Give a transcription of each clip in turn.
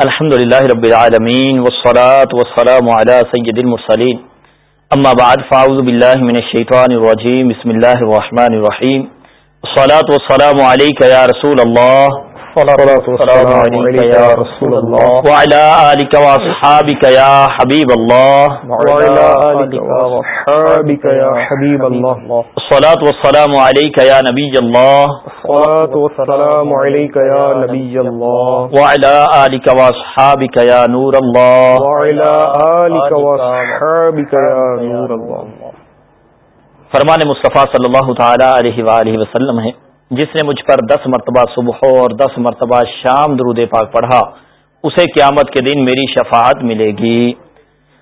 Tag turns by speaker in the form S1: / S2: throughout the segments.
S1: الحمد لله رب العالمين والصلاة والسلام على سيد المرسلين اما بعد، فاعوذ بالله من الشيطان الرجيم بسم الله الرحمن الرحيم والصلاة والسلام عليك يا رسول الله وعلى يا حبيب الله
S2: وعلى يا حبيب الله
S1: الصلاة والسلام عليك يا نبي الله
S2: الصلاة والسلام عليك يا نبي الله
S1: وعلى آلك وأصحابك يا نور الله
S2: وعلى آلك وأصحابك يا نور الله
S1: فرمان مصطفیٰ صلی اللہ تعالی علیہ وآلہ وسلم ہے جس نے مجھ پر دس مرتبہ صبح اور دس مرتبہ شام درود پاک پڑھا، اسے قیامت کے دن میری شفاعت ملے گی۔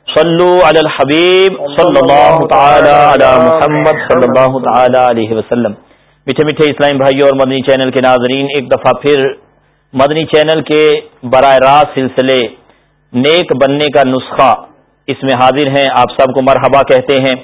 S1: صلو علی الحبیب صلی اللہ تعالی علی محمد صلی اللہ تعالی علیہ وسلم۔ میٹھے میٹھے اسلام بھائی اور مدنی چینل کے ناظرین، ایک دفعہ پھر مدنی چینل کے براہ راست سلسلے نیک بننے کا نسخہ اس میں حاضر ہیں۔ آپ سب کو مرحبا کہتے ہیں۔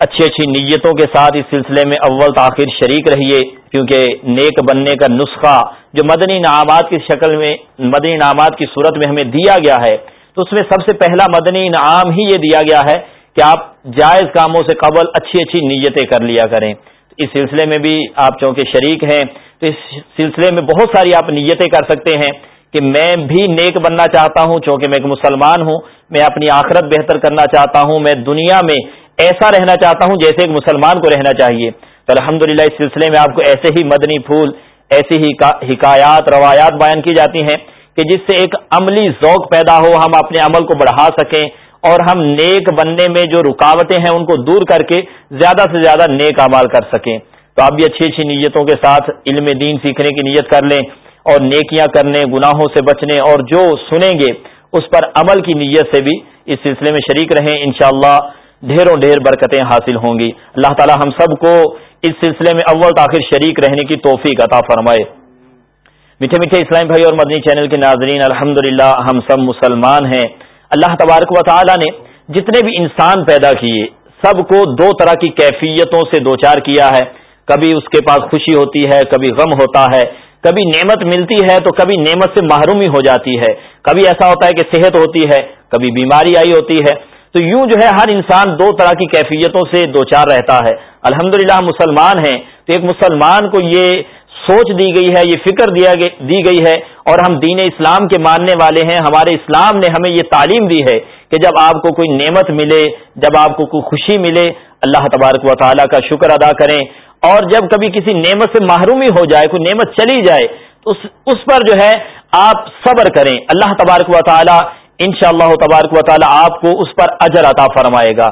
S1: اچھی اچھی نیتوں کے ساتھ اس سلسلے میں اول تاخیر شریک رہیے، کیونکہ نیک بننے کا نسخہ جو مدنی انعامات کی شکل میں، مدنی انعامات کی صورت میں ہمیں دیا گیا ہے، تو اس میں سب سے پہلا مدنی انعام ہی یہ دیا گیا ہے کہ آپ جائز کاموں سے قبل اچھی اچھی نیتیں کر لیا کریں۔ اس سلسلے میں بھی آپ چونکہ شریک ہیں، تو اس سلسلے میں بہت ساری آپ نیتیں کر سکتے ہیں کہ میں بھی نیک بننا چاہتا ہوں، چونکہ میں ایک مسلمان ہوں، میں اپنی آخرت بہتر کرنا چاہتا ہوں، میں دنیا میں ایسا رہنا چاہتا ہوں جیسے ایک مسلمان کو رہنا چاہیے۔ تو الحمد اس سلسلے میں آپ کو ایسے ہی مدنی پھول ایسی ہی حکایات، روایات بیان کی جاتی ہیں کہ جس سے ایک عملی ذوق پیدا ہو، ہم اپنے عمل کو بڑھا سکیں اور ہم نیک بننے میں جو رکاوٹیں ہیں ان کو دور کر کے زیادہ سے زیادہ نیک امال کر سکیں۔ تو آپ بھی اچھی اچھی نیتوں کے ساتھ علم دین سیکھنے کی نیت کر لیں اور نیکیاں کرنے گناہوں سے بچنے اور جو سنیں گے، اس پر عمل کی نیت سے بھی اس سلسلے میں شریک رہیں۔ انشاءاللہ ڈھیروں ڈھیر برکتیں حاصل ہوں گی۔ اللہ تعالی ہم سب کو اس سلسلے میں اول تاخیر شریک رہنے کی توفیق عطا فرمائے۔ میٹھے میٹھے اسلام بھائی اور مدنی چینل کے ناظرین الحمد ہم سب مسلمان ہیں۔ اللہ تبارک و تعالی نے جتنے بھی انسان پیدا کیے، سب کو دو طرح کی کیفیتوں سے دوچار کیا ہے۔ کبھی اس کے پاس خوشی ہوتی ہے، کبھی غم ہوتا ہے۔ کبھی نعمت ملتی ہے تو کبھی نعمت سے محرومی ہو جاتی ہے۔ کبھی ایسا ہوتا ہے کہ صحت ہوتی ہے، کبھی بیماری آئی ہوتی ہے۔ تو یوں جو ہے ہر انسان دو طرح کی کیفیتوں سے دو چار رہتا ہے۔ الحمد مسلمان ہیں تو ایک مسلمان کو یہ سوچ دی گئی ہے، یہ فکر دیا دی گئی ہے۔ اور ہم دین اسلام کے ماننے والے ہیں، ہمارے اسلام نے ہمیں یہ تعلیم دی ہے کہ جب آپ کو کوئی نعمت ملے، جب آپ کو کوئی خوشی ملے، اللہ تبارک و تعالیٰ کا شکر ادا کریں۔ اور جب کبھی کسی نعمت سے محرومی ہو جائے، کوئی نعمت چلی جائے اس اس پر جو ہے آپ صبر کریں۔ اللہ تبارک و تعالیٰ ان شاء اللہ تبارک و تعالیٰ آپ کو اس پر اجر عطا فرمائے گا۔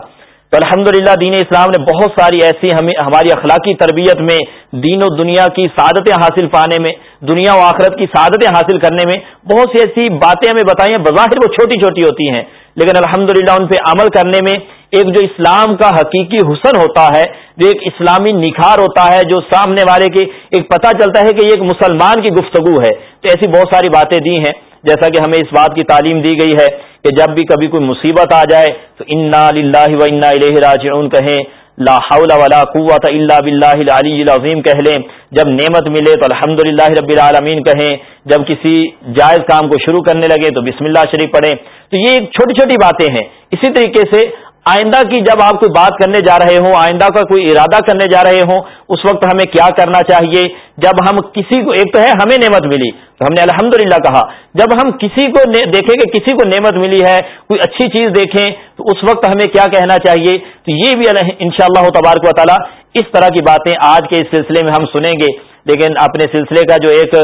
S1: تو الحمد دین اسلام نے بہت ساری ایسی ہمیں ہماری اخلاقی تربیت میں، دین و دنیا کی سعادتیں حاصل پانے میں، دنیا و آخرت کی سعادتیں حاصل کرنے میں بہت سی ایسی باتیں ہمیں بتائی ہیں بظاہر وہ چھوٹی چھوٹی ہوتی ہیں، لیکن الحمد ان پہ عمل کرنے میں ایک جو اسلام کا حقیقی حسن ہوتا ہے، جو ایک اسلامی نکھار ہوتا ہے، جو سامنے والے کے ایک پتہ چلتا ہے کہ یہ ایک مسلمان کی گفتگو ہے۔ تو ایسی بہت ساری باتیں دی ہیں۔ جیسا کہ ہمیں اس بات کی تعلیم دی گئی ہے کہ جب بھی کبھی کوئی مصیبت آ جائے تو انا للہ و انا الہ راجعون کہیں، لا حول ولا قوت الا باللہ العلی العظیم کہہ لیں۔ جب نعمت ملے تو الحمد رب العالمین کہیں۔ جب کسی جائز کام کو شروع کرنے لگے تو بسم اللہ شریف پڑھیں۔ تو یہ چھوٹی چھوٹی باتیں ہیں۔ اسی طریقے سے آئندہ کی جب آپ کوئی بات کرنے جا رہے ہوں، آئندہ کا کوئی ارادہ کرنے جا رہے ہوں، اس وقت ہمیں کیا کرنا چاہیے؟ جب ہم کسی کو، ایک تو ہے ہمیں نعمت ملی، تو ہم نے الحمد کہا، جب ہم کسی کو دیکھیں کہ کسی کو نعمت ملی ہے، کوئی اچھی چیز دیکھیں، تو اس وقت ہمیں کیا کہنا چاہیے؟ تو یہ بھی ان شاء اللہ تبارک و تعالیٰ اس طرح کی باتیں آج کے اس سلسلے میں ہم سنیں گے۔ لیکن اپنے سلسلے کا جو ایک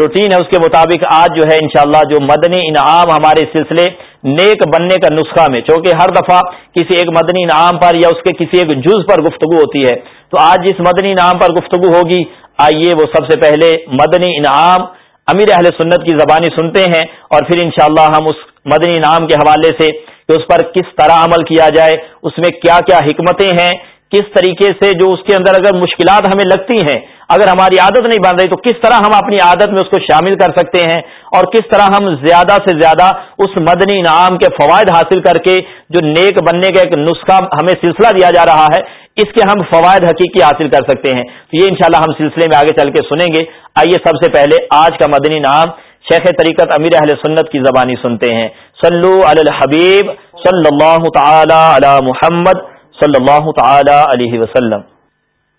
S1: روٹین ہے، اس کے مطابق آج جو ہے انشاءاللہ جو مدنی انعام ہمارے سلسلے نیک بننے کا نسخہ میں، چونکہ ہر دفعہ کسی ایک مدنی انعام پر یا اس کے کسی ایک جز پر گفتگو ہوتی ہے۔ تو آج جس مدنی انعام پر گفتگو ہوگی، آئیے وہ سب سے پہلے مدنی انعام امیر اہل سنت کی زبانی سنتے ہیں اور پھر انشاءاللہ ہم اس مدنی انعام کے حوالے سے کہ اس پر کس طرح عمل کیا جائے، اس میں کیا کیا حکمتیں ہیں کس طریقے سے جو اس کے اندر اگر مشکلات ہمیں لگتی ہیں، اگر ہماری عادت نہیں بن رہی، تو کس طرح ہم اپنی عادت میں اس کو شامل کر سکتے ہیں؟ اور کس طرح ہم زیادہ سے زیادہ اس مدنی انعام کے فوائد حاصل کر کے جو نیک بننے کا ایک نسخہ ہمیں سلسلہ دیا جا رہا ہے، اس کے ہم فوائد حقیقی حاصل کر سکتے ہیں؟ تو یہ انشاءاللہ ہم سلسلے میں آگے چل کے سنیں گے۔ آئیے سب سے پہلے آج کا مدنی انعام شیخ طریقت امیر اہل سنت کی زبانی سنتے ہیں۔ صلو علی الحبیب صلی اللہ تعالی علی محمد صلی اللہ تعالی علیہ وسلم.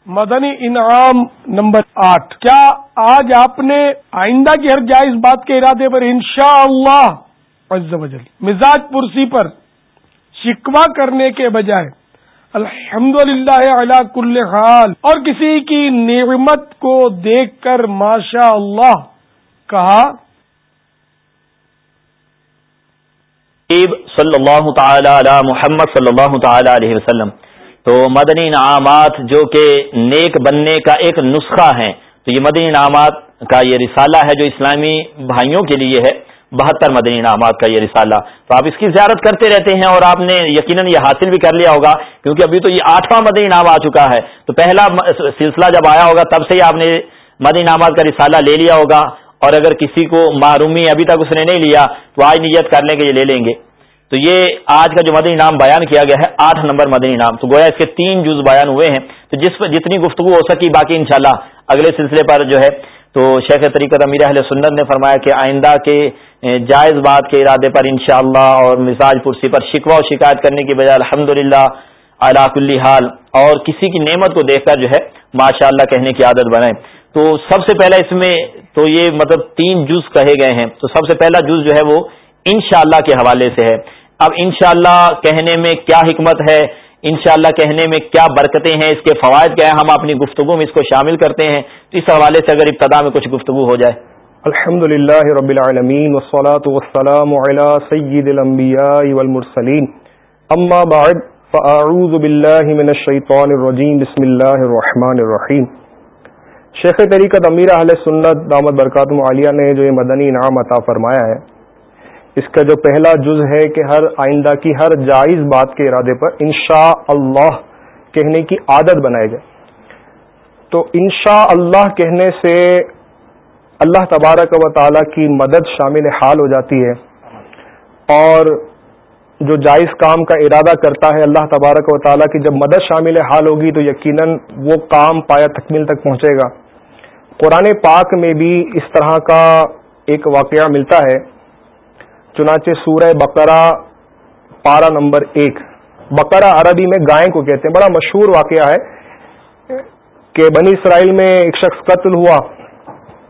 S3: مدنی انعام نمبر آٹھ۔ کیا آج آپ نے آئندہ کی ہر جائز بات کے ارادے پر انشاءاللہ شاء اللہ مزاج پرسی پر شکوا کرنے کے بجائے الحمد للہ اللہ کل حال اور کسی کی نعمت کو دیکھ کر ماشاء اللہ کہا
S1: صلی اللہ تعالی علی محمد صلی اللہ تعالی علیہ وسلم۔ تو مدنی انعامات جو کہ نیک بننے کا ایک نسخہ ہیں، تو یہ مدنی انعامات کا یہ رسالہ ہے جو اسلامی بھائیوں کے لیے ہے، بہتر مدنی انعامات کا یہ رسالہ۔ تو آپ اس کی زیارت کرتے رہتے ہیں اور آپ نے یقیناً یہ حاصل بھی کر لیا ہوگا، کیونکہ ابھی تو یہ آٹھواں مدنی انعام آ چکا ہے۔ تو پہلا سلسلہ جب آیا ہوگا، تب سے ہی آپ نے مدنی انعامات کا رسالہ لے لیا ہوگا۔ اور اگر کسی کو معرومی ابھی تک اس نے نہیں لیا تو آج نیت کر لیں کہ یہ لے لیں گے۔ تو یہ آج کا جو مدنی انعام بیان کیا گیا ہے، آٹھ نمبر مدنی انعام تو گویا اس کے تین جز بیان ہوئے ہیں۔ تو جس پر جتنی گفتگو ہو سکی باقی انشاءاللہ اگلے سلسلے پر جو ہے، تو شیخ طریقت امیر اہل سنت نے فرمایا کہ آئندہ کے جائز بات کے ارادے پر انشاءاللہ اور مزاج پرسی پر شکوہ و شکایت کرنے کی بجائے الحمد للہ کلی حال اور کسی کی نعمت کو دیکھ کر جو ہے ماشاء اللہ کہنے کی عادت بنائیں۔ تو سب سے پہلا اس میں تو یہ مطلب تین جز کہے گئے ہیں۔ تو سب سے پہلا جز جو ہے وہ انشاءاللہ کے حوالے سے ہے۔ اب انشاءاللہ کہنے میں کیا حکمت ہے؟ انشاءاللہ کہنے میں کیا برکتیں ہیں؟ اس کے فوائد کیا ہیں؟ ہم اپنی گفتگو میں اس کو شامل کرتے ہیں۔ تو اس حوالے سے اگر ابتدا میں کچھ گفتگو ہو جائے۔
S2: الحمد للہ رب العالمین والصلاة والسلام على سید الانبیاء والمرسلین۔ اما بعد، فاعوذ باللہ من الشیطان الرجیم، بسم اللہ الرحمن الرحیم۔ شیخ طریقت امیر اہل سنت دامت برکات معالیہ نے جو یہ مدنی انعام عطا فرمایا ہے، اس کا جو پہلا جز ہے کہ ہر آئندہ کی ہر جائز بات کے ارادے پر انشاء اللہ کہنے کی عادت بنائے گئے تو انشاء اللہ کہنے سے اللہ تبارک و تعالیٰ کی مدد شامل حال ہو جاتی ہے اور جو جائز کام کا ارادہ کرتا ہے اللہ تبارک و تعالیٰ کی جب مدد شامل حال ہوگی تو یقیناً وہ کام پایا تکمیل تک پہنچے گا۔ قرآن پاک میں بھی اس طرح کا ایک واقعہ ملتا ہے۔ چنانچہ سورہ بقرہ پارا نمبر ایک۔ بقرہ عربی میں گائے کو کہتے ہیں۔ بڑا مشہور واقعہ ہے کہ بنی اسرائیل میں ایک شخص قتل ہوا۔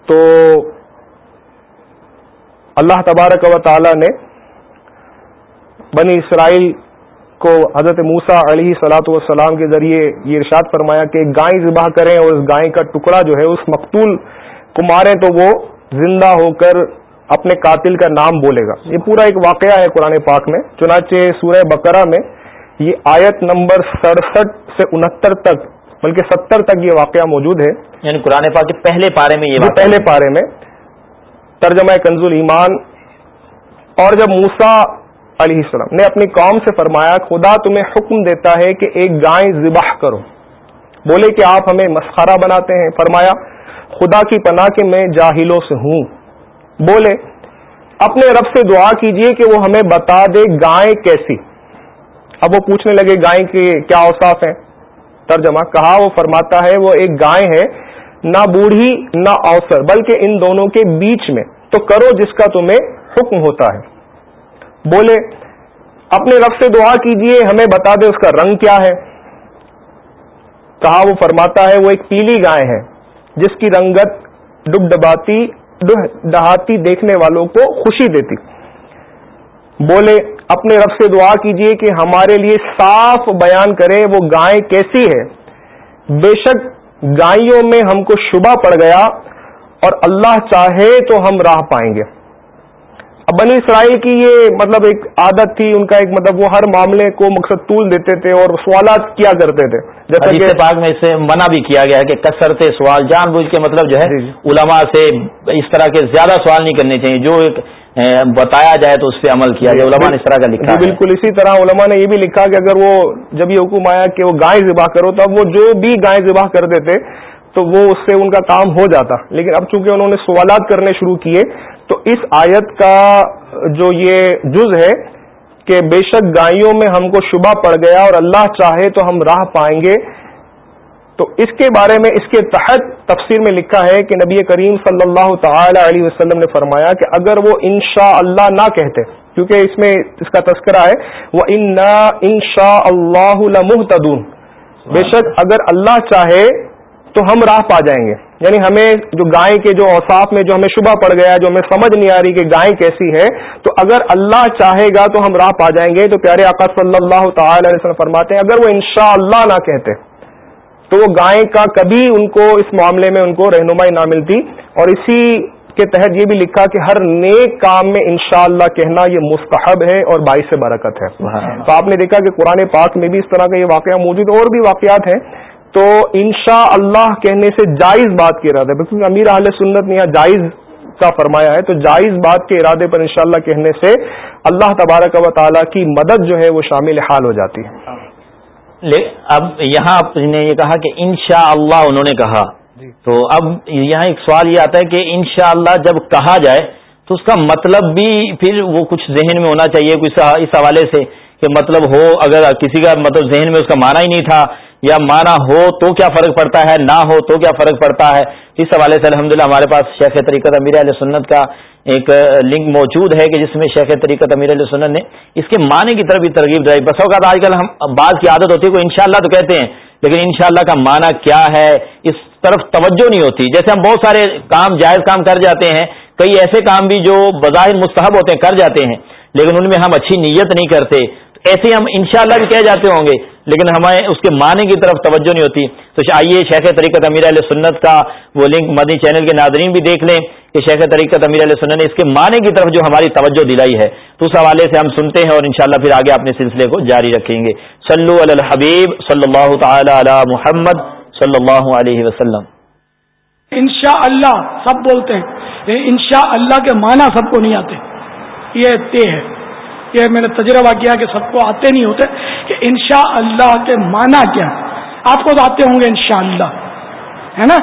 S2: تو اللہ تبارک و تعالی نے بنی اسرائیل کو حضرت موسا علیہ سلاۃ والسلام کے ذریعے یہ ارشاد فرمایا کہ گائے ذبح کریں اور اس گائے کا ٹکڑا جو ہے اس مقتول کو ماریں تو وہ زندہ ہو کر اپنے قاتل کا نام بولے گا۔ یہ پورا ایک واقعہ ہے قرآن پاک میں۔ چنانچہ سورہ بقرہ میں یہ آیت نمبر سڑسٹھ سے انہتر تک بلکہ ستر تک یہ واقعہ موجود ہے۔
S1: یعنی قرآن پاک کے پہلے پارے میں یہ
S2: پہلے پارے میں ترجمہ کنز ایمان۔ اور جب موسا علیہ السلام نے اپنی قوم سے فرمایا، خدا تمہیں حکم دیتا ہے کہ ایک گائے ذبح کرو۔ بولے کہ آپ ہمیں مسخرہ بناتے ہیں۔ فرمایا، خدا کی پناہ کے میں جاہلوں سے ہوں۔ بولے، اپنے رب سے دعا کیجیے کہ وہ ہمیں بتا دے گائے کیسی۔ اب وہ پوچھنے لگے، گائے کے کیا اوساف ہیں؟ ترجمہ، کہا، وہ فرماتا ہے، وہ ایک گائے ہے، نہ بوڑھی، نہ اوسر، بلکہ ان دونوں کے بیچ میں۔ تو کرو جس کا تمہیں حکم ہوتا ہے۔ بولے، اپنے رب سے دعا کیجیے، ہمیں بتا دے اس کا رنگ کیا ہے۔ کہا وہ فرماتا ہے، وہ ایک پیلی گائے ہے، جس کی رنگت ڈب ڈباتی دہاتی دیکھنے والوں کو خوشی دیتی۔ بولے، اپنے رب سے دعا کیجیے کہ ہمارے لیے صاف بیان کرے وہ گائے کیسی ہے۔ بے شک گائیوں میں ہم کو شبہ پڑ گیا اور اللہ چاہے تو ہم راہ پائیں گے۔ اب بنی اسرائیل کی یہ مطلب ایک عادت تھی ان کا ایک مطلب وہ ہر معاملے کو مقصد طول دیتے تھے اور سوالات کیا کرتے تھے۔
S1: جبکہ پاک میں اسے منع بھی کیا گیا ہے کہ کثرت سوال جان بوجھ کے مطلب جو ہے جی، جی۔ علماء سے اس طرح کے زیادہ سوال نہیں کرنے چاہیے۔ جو ایک بتایا جائے تو اس پہ عمل کیا جائے۔ علماء نے اس طرح کا لکھا
S2: جی، بالکل اسی طرح علماء نے یہ بھی لکھا کہ اگر وہ جب یہ حکم آیا کہ وہ گائے ذبح کرو تو اب وہ جو بھی گائے ذبح کر دیتے تو وہ اس سے ان کا کام ہو جاتا۔ لیکن اب چونکہ انہوں نے سوالات کرنے شروع کیے تو اس آیت کا جو یہ جز ہے کہ بے شک گائیوں میں ہم کو شبہ پڑ گیا اور اللہ چاہے تو ہم راہ پائیں گے۔ تو اس کے بارے میں اس کے تحت تفسیر میں لکھا ہے کہ نبی کریم صلی اللہ تعالی علیہ وسلم نے فرمایا کہ اگر وہ انشاء اللہ نہ کہتے، کیونکہ اس میں اس کا تذکرہ ہے، وہ ان شاء اللہ محتدون بے شک اگر اللہ چاہے تو ہم راہ پا جائیں گے۔ یعنی ہمیں جو گائے کے جو اوساف میں جو ہمیں شبہ پڑ گیا جو ہمیں سمجھ نہیں آ رہی کہ گائے کیسی ہے تو اگر اللہ چاہے گا تو ہم راہ پا جائیں گے۔ تو پیارے آقا صلی اللہ تعالی علیہ وسلم فرماتے ہیں اگر وہ انشاء اللہ نہ کہتے تو وہ گائے کا کبھی ان کو اس معاملے میں ان کو رہنمائی نہ ملتی۔ اور اسی کے تحت یہ بھی لکھا کہ ہر نیک کام میں انشاءاللہ کہنا یہ مستحب ہے اور باعث برکت ہے۔ تو آپ نے دیکھا کہ قرآن پاک میں بھی اس طرح کا یہ واقعہ موجود اور بھی واقعات ہیں۔ تو انشاء اللہ کہنے سے جائز بات کے ارادے پر کیونکہ امیر اہل سنت نے یہاں جائز کا فرمایا ہے تو جائز بات کے ارادے پر انشاءاللہ کہنے سے اللہ تبارک و تعالیٰ کی مدد جو ہے وہ شامل حال ہو جاتی ہے
S1: اب یہاں آپ نے یہ کہا کہ انشاء اللہ انہوں نے کہا جی۔ تو اب یہاں ایک سوال یہ آتا ہے کہ انشاء اللہ جب کہا جائے تو اس کا مطلب بھی پھر وہ کچھ ذہن میں ہونا چاہیے اس حوالے سے کہ مطلب ہو اگر کسی کا مطلب ذہن میں اس کا مانا ہی نہیں تھا یا مانا ہو تو کیا فرق پڑتا ہے، نہ ہو تو کیا فرق پڑتا ہے؟ اس حوالے سے الحمدللہ ہمارے پاس شیخ طریقت امیر علیہ سنت کا ایک لنک موجود ہے کہ جس میں شیخ طریقت امیر علیہ سنت نے اس کے معنی کی طرف بھی ترغیب دلائی بس اوقات آج کل ہم بعض کی عادت ہوتی ہے کوئی انشاءاللہ تو کہتے ہیں، لیکن انشاءاللہ کا معنی کیا ہے؟ اس طرف توجہ نہیں ہوتی۔ جیسے ہم بہت سارے کام، جائز کام کر جاتے ہیں، کئی ایسے کام بھی جو بظاہر مستحب ہوتے ہیں، کر جاتے ہیں، لیکن ان میں ہم اچھی نیت نہیں کرتے۔ ایسے ہم انشاءاللہ بھی کہہ جاتے ہوں گے۔ لیکن ہمیں اس کے معنی کی طرف توجہ نہیں ہوتی۔ تو آئیے شیخ طریقت امیر علیہ سنت کا وہ لنک مدنی چینل کے ناظرین بھی دیکھ لیں کہ شیخ طریقت امیر علیہ سنت نے اس کے معنی کی طرف جو ہماری توجہ دلائی ہے۔ تو اس حوالے سے ہم سنتے ہیں اور انشاءاللہ پھر آگے اپنے سلسلے کو جاری رکھیں گے۔ صلو علی الحبیب صلی اللہ تعالی علی محمد صلی اللہ علیہ وسلم۔
S3: انشاء اللہ سب بولتے ہیں انشاء اللہ کے معنی سب کو نہیں آتے۔ یہ طے ہے۔ یہ میں نے تجربہ کیا کہ سب کو آتے نہیں ہوتے کہ انشاء اللہ کے معنی کیا آپ کو تو آتے ہوں گے انشاء اللہ ہے نا؟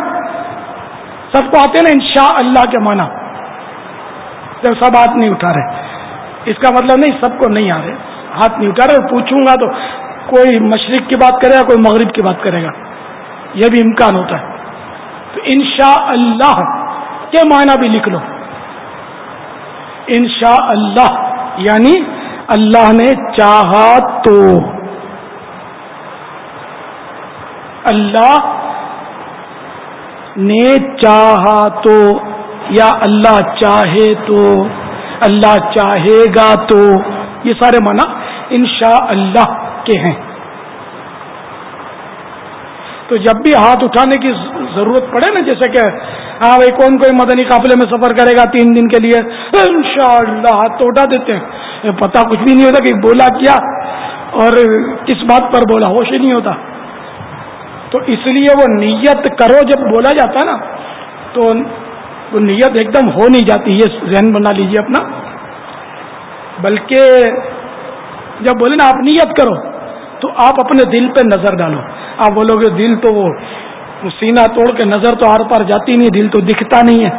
S3: سب کو آتے نا انشاء اللہ کے معنی۔ جب سب ہاتھ نہیں اٹھا رہے، اس کا مطلب نہیں سب کو نہیں آ رہے، ہاتھ نہیں اٹھا رہے، پوچھوں گا تو کوئی مشرق کی بات کرے گا، کوئی مغرب کی بات کرے گا، یہ بھی امکان ہوتا ہے۔ تو انشاء اللہ کے معنی بھی لکھ لو۔ انشاء اللہ یعنی اللہ نے چاہا تو۔ اللہ نے چاہا تو یا اللہ چاہے تو، اللہ چاہے گا تو۔ یہ سارے معنی انشاء اللہ کے ہیں۔ تو جب بھی ہاتھ اٹھانے کی ضرورت پڑے نا، جیسے کہ ہاں بھائی، کون کوئی مدنی قافلے میں سفر کرے گا تین دن کے لیے؟ انشاءاللہ، ہاتھ تو اٹھا دیتے ہیں۔ پتا کچھ بھی نہیں ہوتا کہ بولا کیا۔ اور کس بات پر بولا؟ ہوش ہی نہیں ہوتا۔ تو اس لیے وہ نیت کرو جب بولا جاتا نا، تو وہ نیت ایک دم ہو نہیں جاتی۔ یہ ذہن بنا لیجیے اپنا۔ بلکہ جب بولے نا، آپ نیت کرو، تو آپ اپنے دل پہ نظر ڈالو۔ آپ بولو گے دل تو وہ سینا توڑ کے نظر تو آر پار جاتی نہیں، دل تو دکھتا نہیں ہے۔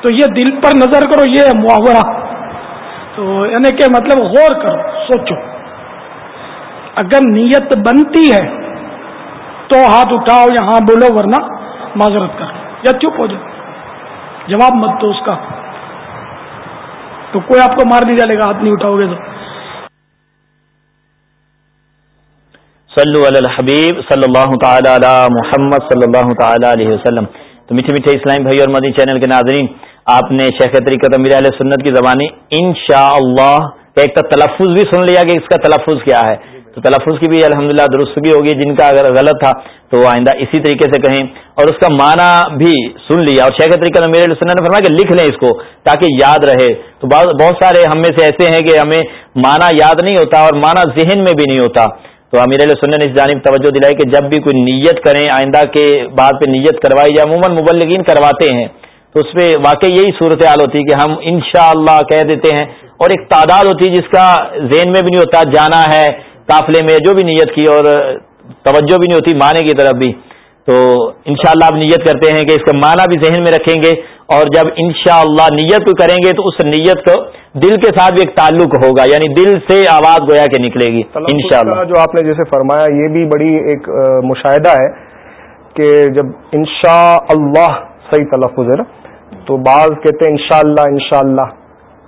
S3: تو یہ دل پر نظر کرو، یہ محاورہ۔ تو یعنی کہ مطلب غور کرو، سوچو۔ اگر نیت بنتی ہے تو ہاتھ اٹھاؤ، یہاں بولو، ورنہ معذرت کرو یا چپ ہو جاؤ۔ جواب مت دو اس کا۔ تو کوئی آپ کو مار نہیں ڈالے گا، ہاتھ نہیں اٹھاؤ گے تو۔
S1: صلو علی الحبیب صلی اللہ تعالی علی محمد صلی اللہ تعالی علیہ وسلم۔ تو میٹھے میٹھے اسلام بھائی اور مدی چینل کے ناظرین، آپ نے شیخ طریقت امیر علیہ سنت کی زبانی ان شاء اللہ ایک تو تلفظ بھی سن لیا کہ اس کا تلفظ کیا ہے۔ تو تلفظ کی بھی الحمدللہ درست بھی ہوگی، جن کا اگر غلط تھا تو وہ آئندہ اسی طریقے سے کہیں اور اس کا معنی بھی سن لیا۔ اور شیخ طریقہ امیر علیہ سنت نے فرمایا کہ لکھ لیں اس کو تاکہ یاد رہے۔ تو بہت سارے ہم میں سے ایسے ہیں کہ ہمیں معنی یاد نہیں ہوتا اور معنی ذہن میں بھی نہیں ہوتا۔ تو امیر علیہ سنن اس جانب توجہ دلائی کہ جب بھی کوئی نیت کریں، آئندہ کے بعد پہ نیت کروائی جائے، عموماً مبلغین کرواتے ہیں۔ تو اس پہ واقعی یہی صورت حال ہوتی ہے کہ ہم انشاءاللہ اللہ کہہ دیتے ہیں۔ اور ایک تعداد ہوتی ہے جس کا ذہن میں بھی نہیں ہوتا، جانا ہے، قافلے میں جو بھی نیت کی اور توجہ بھی نہیں ہوتی، معنی کی طرف بھی۔ تو انشاءاللہ شاء آپ نیت کرتے ہیں کہ اس کا معنی بھی ذہن میں رکھیں گے۔ اور جب انشاءاللہ نیت کو کریں گے تو اس نیت کو دل کے ساتھ بھی ایک تعلق ہوگا یعنی دل سے آواز گویا کے نکلے گی
S2: انشاءاللہ۔ جو آپ نے جیسے فرمایا یہ بھی بڑی ایک مشاہدہ ہے کہ جب انشاء اللہ صحیح تلفظ ہے نا تو بعض کہتے ہیں انشاءاللہ انشاءاللہ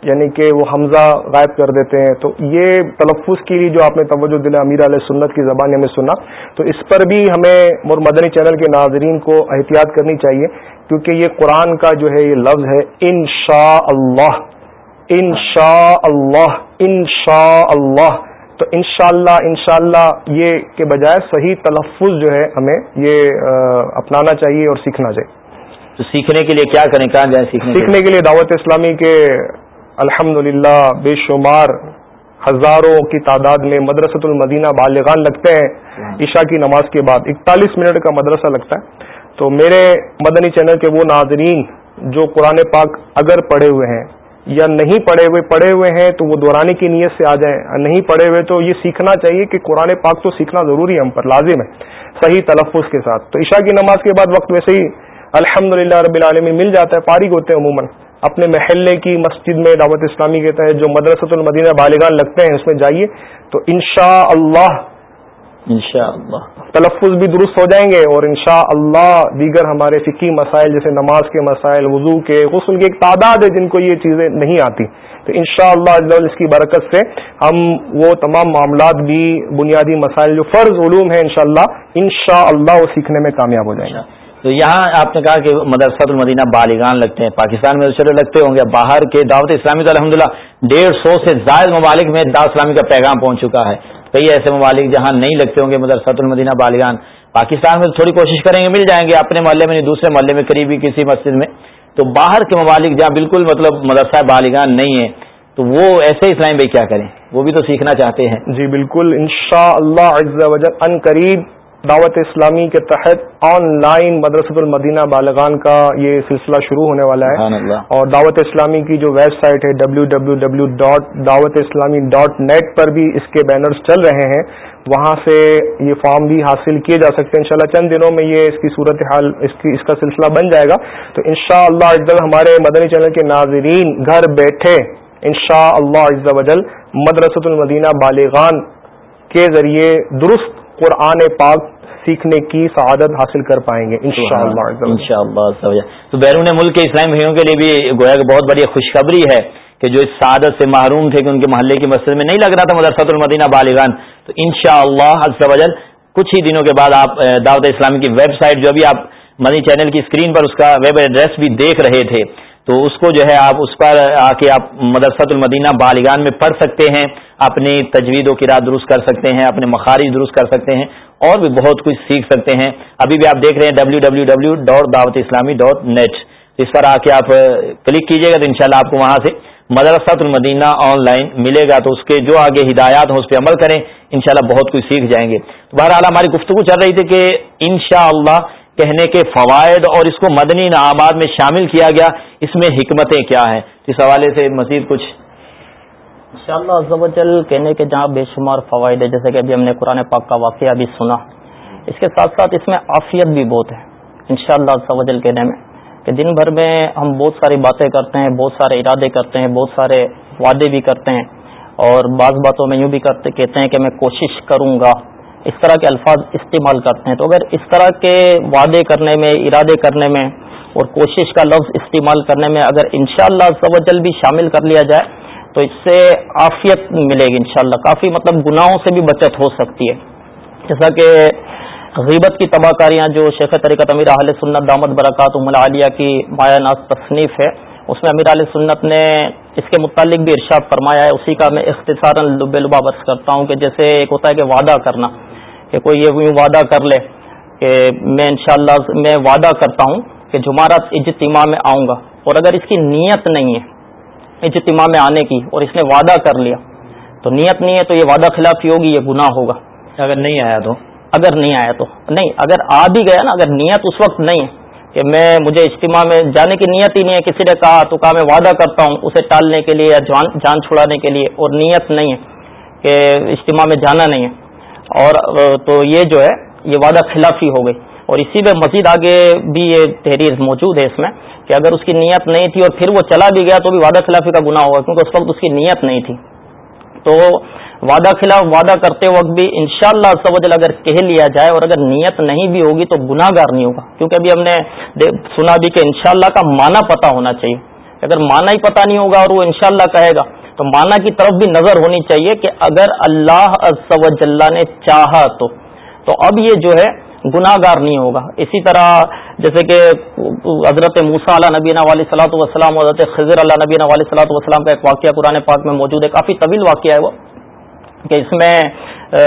S2: یعنی کہ وہ حمزہ غائب کر دیتے ہیں۔ تو یہ تلفظ کی جو آپ نے توجہ دل امیر علیہ سنت کی زبان ہمیں سنا تو اس پر بھی ہمیں مدنی چینل کے ناظرین کو احتیاط کرنی چاہیے کیونکہ یہ قرآن کا جو ہے یہ لفظ ہے ان شاء اللہ ان شاء اللہ ان شاء اللہ تو ان شاء اللہ ان شاء اللہ یہ کے بجائے صحیح تلفظ جو ہے ہمیں یہ اپنانا چاہیے اور سیکھنا چاہیے۔
S1: تو سیکھنے کے لیے کیا کریں کہاں جائیں
S2: سیکھنے کے لیے؟ دعوت اسلامی کے الحمد بے شمار ہزاروں کی تعداد میں مدرسۃ المدینہ بالغان لگتے ہیں۔ عشاء کی نماز کے بعد اکتالیس منٹ کا مدرسہ لگتا ہے۔ تو میرے مدنی چینل کے وہ ناظرین جو قرآن پاک اگر پڑھے ہوئے ہیں یا نہیں پڑھے ہوئے پڑھے ہوئے ہیں، تو وہ دہرانے کی نیت سے آ جائیں۔ نہیں پڑھے ہوئے تو یہ سیکھنا چاہیے کہ قرآن پاک تو سیکھنا ضروری ہے، ہم پر لازم ہے۔ صحیح تلفظ کے ساتھ۔ تو عشاء کی نماز کے بعد وقت ویسے ہی الحمد رب العالمی مل جاتا ہے، فارغ ہوتے ہیں عموماً۔ اپنے محلے کی مسجد میں دعوت اسلامی کے تحت جو مدرسۃ المدینہ بالغان لگتے ہیں، اس میں جائیے۔ تو انشاء اللہ تلفظ بھی درست ہو جائیں گے اور انشاء اللہ دیگر ہمارے فکی مسائل جیسے نماز کے مسائل وضو کے غسل کی ایک تعداد ہے جن کو یہ چیزیں نہیں آتی۔ تو ان شاء اللہ اس کی برکت سے ہم وہ تمام معاملات بھی بنیادی مسائل جو فرض علوم ہیں انشاءاللہ انشاءاللہ اللہ وہ سیکھنے میں کامیاب ہو جائیں گے۔
S1: تو یہاں آپ نے کہا کہ مدرسۃ المدینہ بالیگان لگتے ہیں۔ پاکستان میں چلو لگتے ہوں گے باہر کے دعوت اسلامی تو الحمد للہ ڈیڑھ سو سے زائد ممالک میں دعوت اسلامی کا پیغام پہنچ چکا ہے۔ کئی ایسے ممالک جہاں نہیں لگتے ہوں گے مدرسۃ المدینہ بالغان پاکستان میں تھوڑی کوشش کریں گے، مل جائیں گے اپنے محلے میں دوسرے محلے میں، قریبی کسی مسجد میں۔ تو باہر کے ممالک جہاں بالکل مطلب مدرسہ بالغان نہیں ہے، تو وہ ایسے اسلام بھائی کیا کریں؟ وہ بھی تو سیکھنا چاہتے ہیں۔
S2: جی بالکل۔ ان شاء اللہ قریب دعوت اسلامی کے تحت آن لائن مدرسۃ المدینہ بالغان کا یہ سلسلہ شروع ہونے والا ہے۔ اور دعوت اسلامی کی جو ویب سائٹ ہے W W W dot Dawat Islami dot net پر بھی اس کے بینرز چل رہے ہیں۔ وہاں سے یہ فارم بھی حاصل کیے جا سکتے ہیں۔ انشاءاللہ چند دنوں میں یہ اس کی صورت حال اس کی اس کا سلسلہ بن جائے گا۔ تو انشاءاللہ شاء اللہ ہمارے مدنی چینل کے ناظرین گھر بیٹھے انشاء اللہ مدرسۃ المدینہ بالغان کے ذریعے درست قرآن پاک سیکھنے کی سعادت حاصل کر پائیں گے
S1: انشاءاللہ تو بیرون ملک کے اسلام بھائیوں کے لیے بھی گویا کہ بہت بڑی خوشخبری ہے کہ جو اس سعادت سے محروم تھے کہ ان کے محلے کی مسجد میں نہیں لگ رہا تھا مدرسۃ المدینہ بالغان تو ان شاء اللہ کچھ ہی دنوں کے بعد آپ دعوت اسلامی کی ویب سائٹ جو ابھی آپ منی چینل کی اسکرین پر اس کا ویب ایڈریس بھی دیکھ رہے تھے تو اس کو جو ہے آپ اس پر آ کے آپ مدرسۃ المدینہ بالغان میں پڑھ سکتے ہیں اپنی تجوید و کرا درست کر سکتے ہیں اپنے مخارج درست کر سکتے ہیں۔ اور بھی بہت کچھ سیکھ سکتے ہیں۔ ابھی بھی آپ دیکھ رہے ہیں W W W dot Dawat Islami dot net اس پر آ کے آپ کلک کیجیے گا تو انشاءاللہ آپ کو وہاں سے مدرسۃ المدینہ آن لائن ملے گا۔ تو اس کے جو آگے ہدایات ہوں اس پہ عمل کریں، انشاءاللہ بہت کچھ سیکھ جائیں گے۔ بہرحال ہماری گفتگو چل رہی تھی کہ انشاءاللہ کہنے کے فوائد اور اس کو مدنی انعامات میں شامل کیا گیا، اس میں حکمتیں کیا ہیں؟ اس حوالے سے مزید کچھ
S4: ان شاء اللہ کہنے کے جہاں بے شمار فوائد ہے جیسے کہ ابھی ہم نے قرآن پاک کا واقعہ بھی سنا۔ اس کے ساتھ ساتھ اس میں عافیت بھی بہت ہے۔ ان شاء اللہ کہنے میں کہ دن بھر میں ہم بہت ساری باتیں کرتے ہیں، بہت سارے ارادے کرتے ہیں، بہت سارے وعدے بھی کرتے ہیں۔ اور بعض باتوں میں یوں بھی کرتے کہتے ہیں کہ میں کوشش کروں گا۔ اس طرح کے الفاظ استعمال کرتے ہیں۔ تو اگر اس طرح کے وعدے کرنے میں، ارادے کرنے میں اور کوشش کا لفظ استعمال کرنے میں اگر انشاءاللہ شاء اللہ بھی شامل کر لیا جائے تو اس سے عافیت ملے گی انشاءاللہ۔ کافی مطلب گناہوں سے بھی بچت ہو سکتی ہے۔ جیسا کہ غیبت کی تباہ کاریاں جو شیخ طریقت امیر اہل سنت دامت برکات عالیہ کی مایا ناز تصنیف ہے، اس میں امیر علیہ سنت نے اس کے متعلق بھی ارشاد فرمایا ہے۔ اسی کا میں اختصار لب لبا برس کرتا ہوں کہ جیسے ایک ہوتا ہے کہ وعدہ کرنا، کہ کوئی یہ وعدہ کر لے کہ میں انشاءاللہ میں وعدہ کرتا ہوں کہ جمعرات اجتماع میں آؤں گا۔ اور اگر اس کی نیت نہیں ہے اجتماع میں آنے کی اور اس نے وعدہ کر لیا۔ تو نیت نہیں ہے تو یہ وعدہ خلافی ہوگی یہ گناہ ہوگا۔
S1: اگر نہیں آیا تو؟
S4: اگر نہیں آیا تو۔ نہیں اگر آ بھی گیا نا اگر نیت اس وقت نہیں ہے کہ میں مجھے اجتماع میں جانے کی نیت ہی نہیں ہے کسی نے کہا تو کہا میں وعدہ کرتا ہوں اسے ٹالنے کے لیے یا جان جان چھڑانے کے لیے اور نیت نہیں ہے کہ اجتماع میں جانا نہیں ہے۔ اور تو یہ جو ہے یہ وعدہ خلافی ہو گئی۔ اور اسی میں مزید آگے بھی یہ تحریر موجود ہے اس میں کہ اگر اس کی نیت نہیں تھی اور پھر وہ چلا بھی گیا تو بھی وعدہ خلافی کا گناہ ہوگا، کیونکہ اس وقت اس کی نیت نہیں تھی۔ تو وعدہ خلاف وعدہ کرتے وقت بھی ان شاء اللہ اگر کہہ لیا جائے اور اگر نیت نہیں بھی ہوگی تو گناہ گار نہیں ہوگا۔ کیونکہ ابھی ہم نے سنا بھی کہ انشاءاللہ کا معنی پتا ہونا چاہیے۔ اگر معنی ہی پتا نہیں ہوگا اور وہ انشاءاللہ کہے گا، تو معنی کی طرف بھی نظر ہونی چاہیے کہ اگر اللہ نے چاہا تو۔ تو اب یہ جو ہے گناہ گار نہیں ہوگا۔ اسی طرح جیسے کہ حضرت موسا علیہ نبینہ علیہ صلاحت وسلام حضرت خضر اللہ نبینہ علیہ صلاحت وسلام کا ایک واقعہ قرآن پاک میں موجود ہے۔ کافی طویل واقعہ ہے وہ کہ اس میں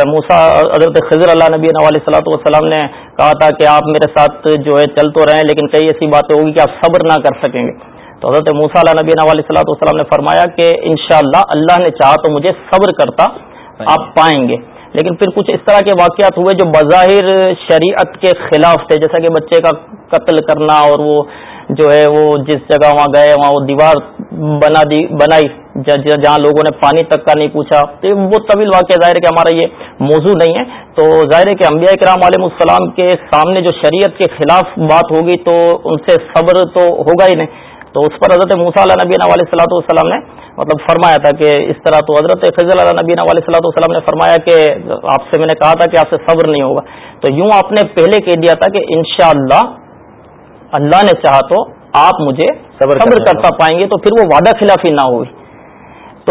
S4: موسا حضرت خضر اللہ نبی علیہ صلاحت والسلام نے کہا تھا کہ آپ میرے ساتھ جو ہے چل تو رہے ہیں لیکن کئی ایسی باتیں ہوگی کہ آپ صبر نہ کر سکیں گے۔ تو حضرت موسا علیہ نبی علیہ صلاحت والسلام نے فرمایا کہ انشاءاللہ اللہ نے چاہا تو مجھے صبر کرتا آپ پائیں گے۔ لیکن پھر کچھ اس طرح کے واقعات ہوئے جو بظاہر شریعت کے خلاف تھے، جیسا کہ بچے کا قتل کرنا اور وہ جو ہے وہ جس جگہ وہاں گئے، وہاں وہ دیوار بنا دی، بنائی جہاں لوگوں نے پانی تک کا نہیں پوچھا۔ تو وہ طویل واقعہ ظاہر ہے کہ ہمارا یہ موضوع نہیں ہے۔ تو ظاہر ہے کہ انبیاء کرام علیہ السلام کے سامنے جو شریعت کے خلاف بات ہوگی تو ان سے صبر تو ہوگا ہی نہیں۔ تو اس پر حضرت موسیٰ علیہ نبی علیہ صلاح والسلام نے مطلب فرمایا تھا کہ اس طرح تو حضرت فضل علیہ نبی علیہ صلاح والسلام نے فرمایا کہ آپ سے میں نے کہا تھا کہ آپ سے صبر نہیں ہوگا۔ تو یوں آپ نے پہلے کہہ دیا تھا کہ انشاءاللہ اللہ نے چاہا تو آپ مجھے صبر کرتا پائیں گے تو پھر وہ وعدہ خلافی نہ ہوئی۔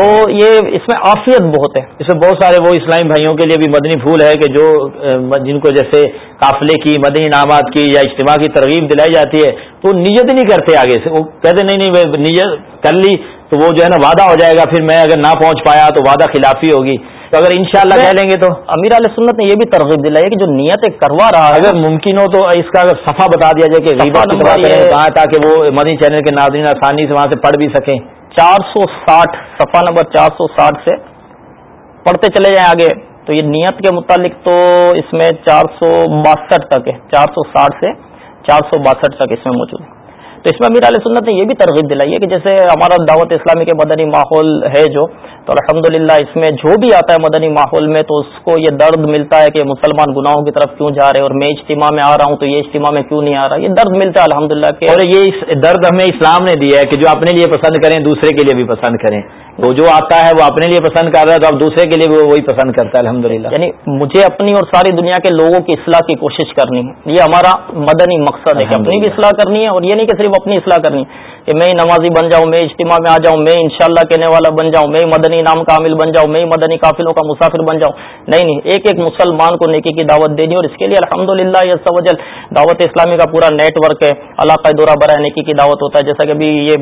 S4: تو یہ اس میں آفیت بہت ہے۔
S1: اس میں بہت سارے وہ اسلامی بھائیوں کے لیے بھی مدنی پھول ہے کہ جو جن کو جیسے قافلے کی مدنی انعامات کی یا اجتماع کی ترغیب دلائی جاتی ہے تو نیت نہیں کرتے آگے سے۔ وہ کہتے نہیں نہیں نیت کر لی تو وہ جو ہے نا وعدہ ہو جائے گا پھر میں اگر نہ پہنچ پایا تو وعدہ خلافی ہوگی۔ تو اگر انشاءاللہ کہہ لیں گے تو۔
S4: امیر علیہ سنت نے یہ بھی ترغیب دلائی ہے کہ جو نیت کروا رہا
S1: اگر ممکن ہو تو اس کا اگر صفحہ بتا دیا جائے کہ تاکہ وہ مدنی چینل کے ناظرین آسانی سے وہاں سے پڑھ بھی سکیں۔
S4: چار سو ساٹھ، صفحہ نمبر چار سو ساٹھ سے پڑھتے چلے جائیں آگے۔ تو یہ نیت کے متعلق تو اس میں چار سو باسٹھ تک ہے، چار سو ساٹھ سے چار سو باسٹھ تک اس میں موجود۔ ہے تو اس میں امیر علیہ سنت نے یہ بھی ترغیب دلائی ہے کہ جیسے ہمارا دعوت اسلامی کے مدنی ماحول ہے جو تو الحمد اس میں جو بھی آتا ہے مدنی ماحول میں تو اس کو یہ درد ملتا ہے کہ مسلمان گناہوں کی طرف کیوں جا رہے ہیں اور میں اجتماع میں آ رہا ہوں تو یہ اجتماع میں کیوں نہیں آ رہا؟ یہ درد ملتا ہے الحمد للہ
S1: اور یہ درد ہمیں اسلام نے دیا ہے کہ جو اپنے لیے پسند کریں دوسرے کے لیے بھی پسند کریں۔ تو جو آتا ہے وہ اپنے لیے پسند کر رہا ہے تو اب دوسرے کے لیے بھی وہی پسند کرتا ہے الحمد
S4: یعنی مجھے اپنی اور ساری دنیا کے لوگوں کی اصلاح کی کوشش کرنی ہے۔ یہ ہمارا مدنی مقصد ہے کہ اپنی بھی اصلاح کرنی ہے اور یہ نہیں کہ صرف صرف اپنی اصلاح کرنی کہ میں نمازی بن جاؤں، میں اجتماع میں آ جاؤں، میں انشاءاللہ کہنے والا بن جاؤں، میں مدنی نام کا عامل بن جاؤں، میں مدنی قافلوں کا مسافر بن جاؤں۔ نہیں نہیں، ایک ایک مسلمان کو نیکی کی دعوت دینی اور اس کے لیے الحمد للہ یہ سوجل دعوت اسلامی کا پورا نیٹ ورک ہے علاقۂ دورہ برائے نیکی کی دعوت ہوتا ہے۔ جیسا کہ ابھی یہ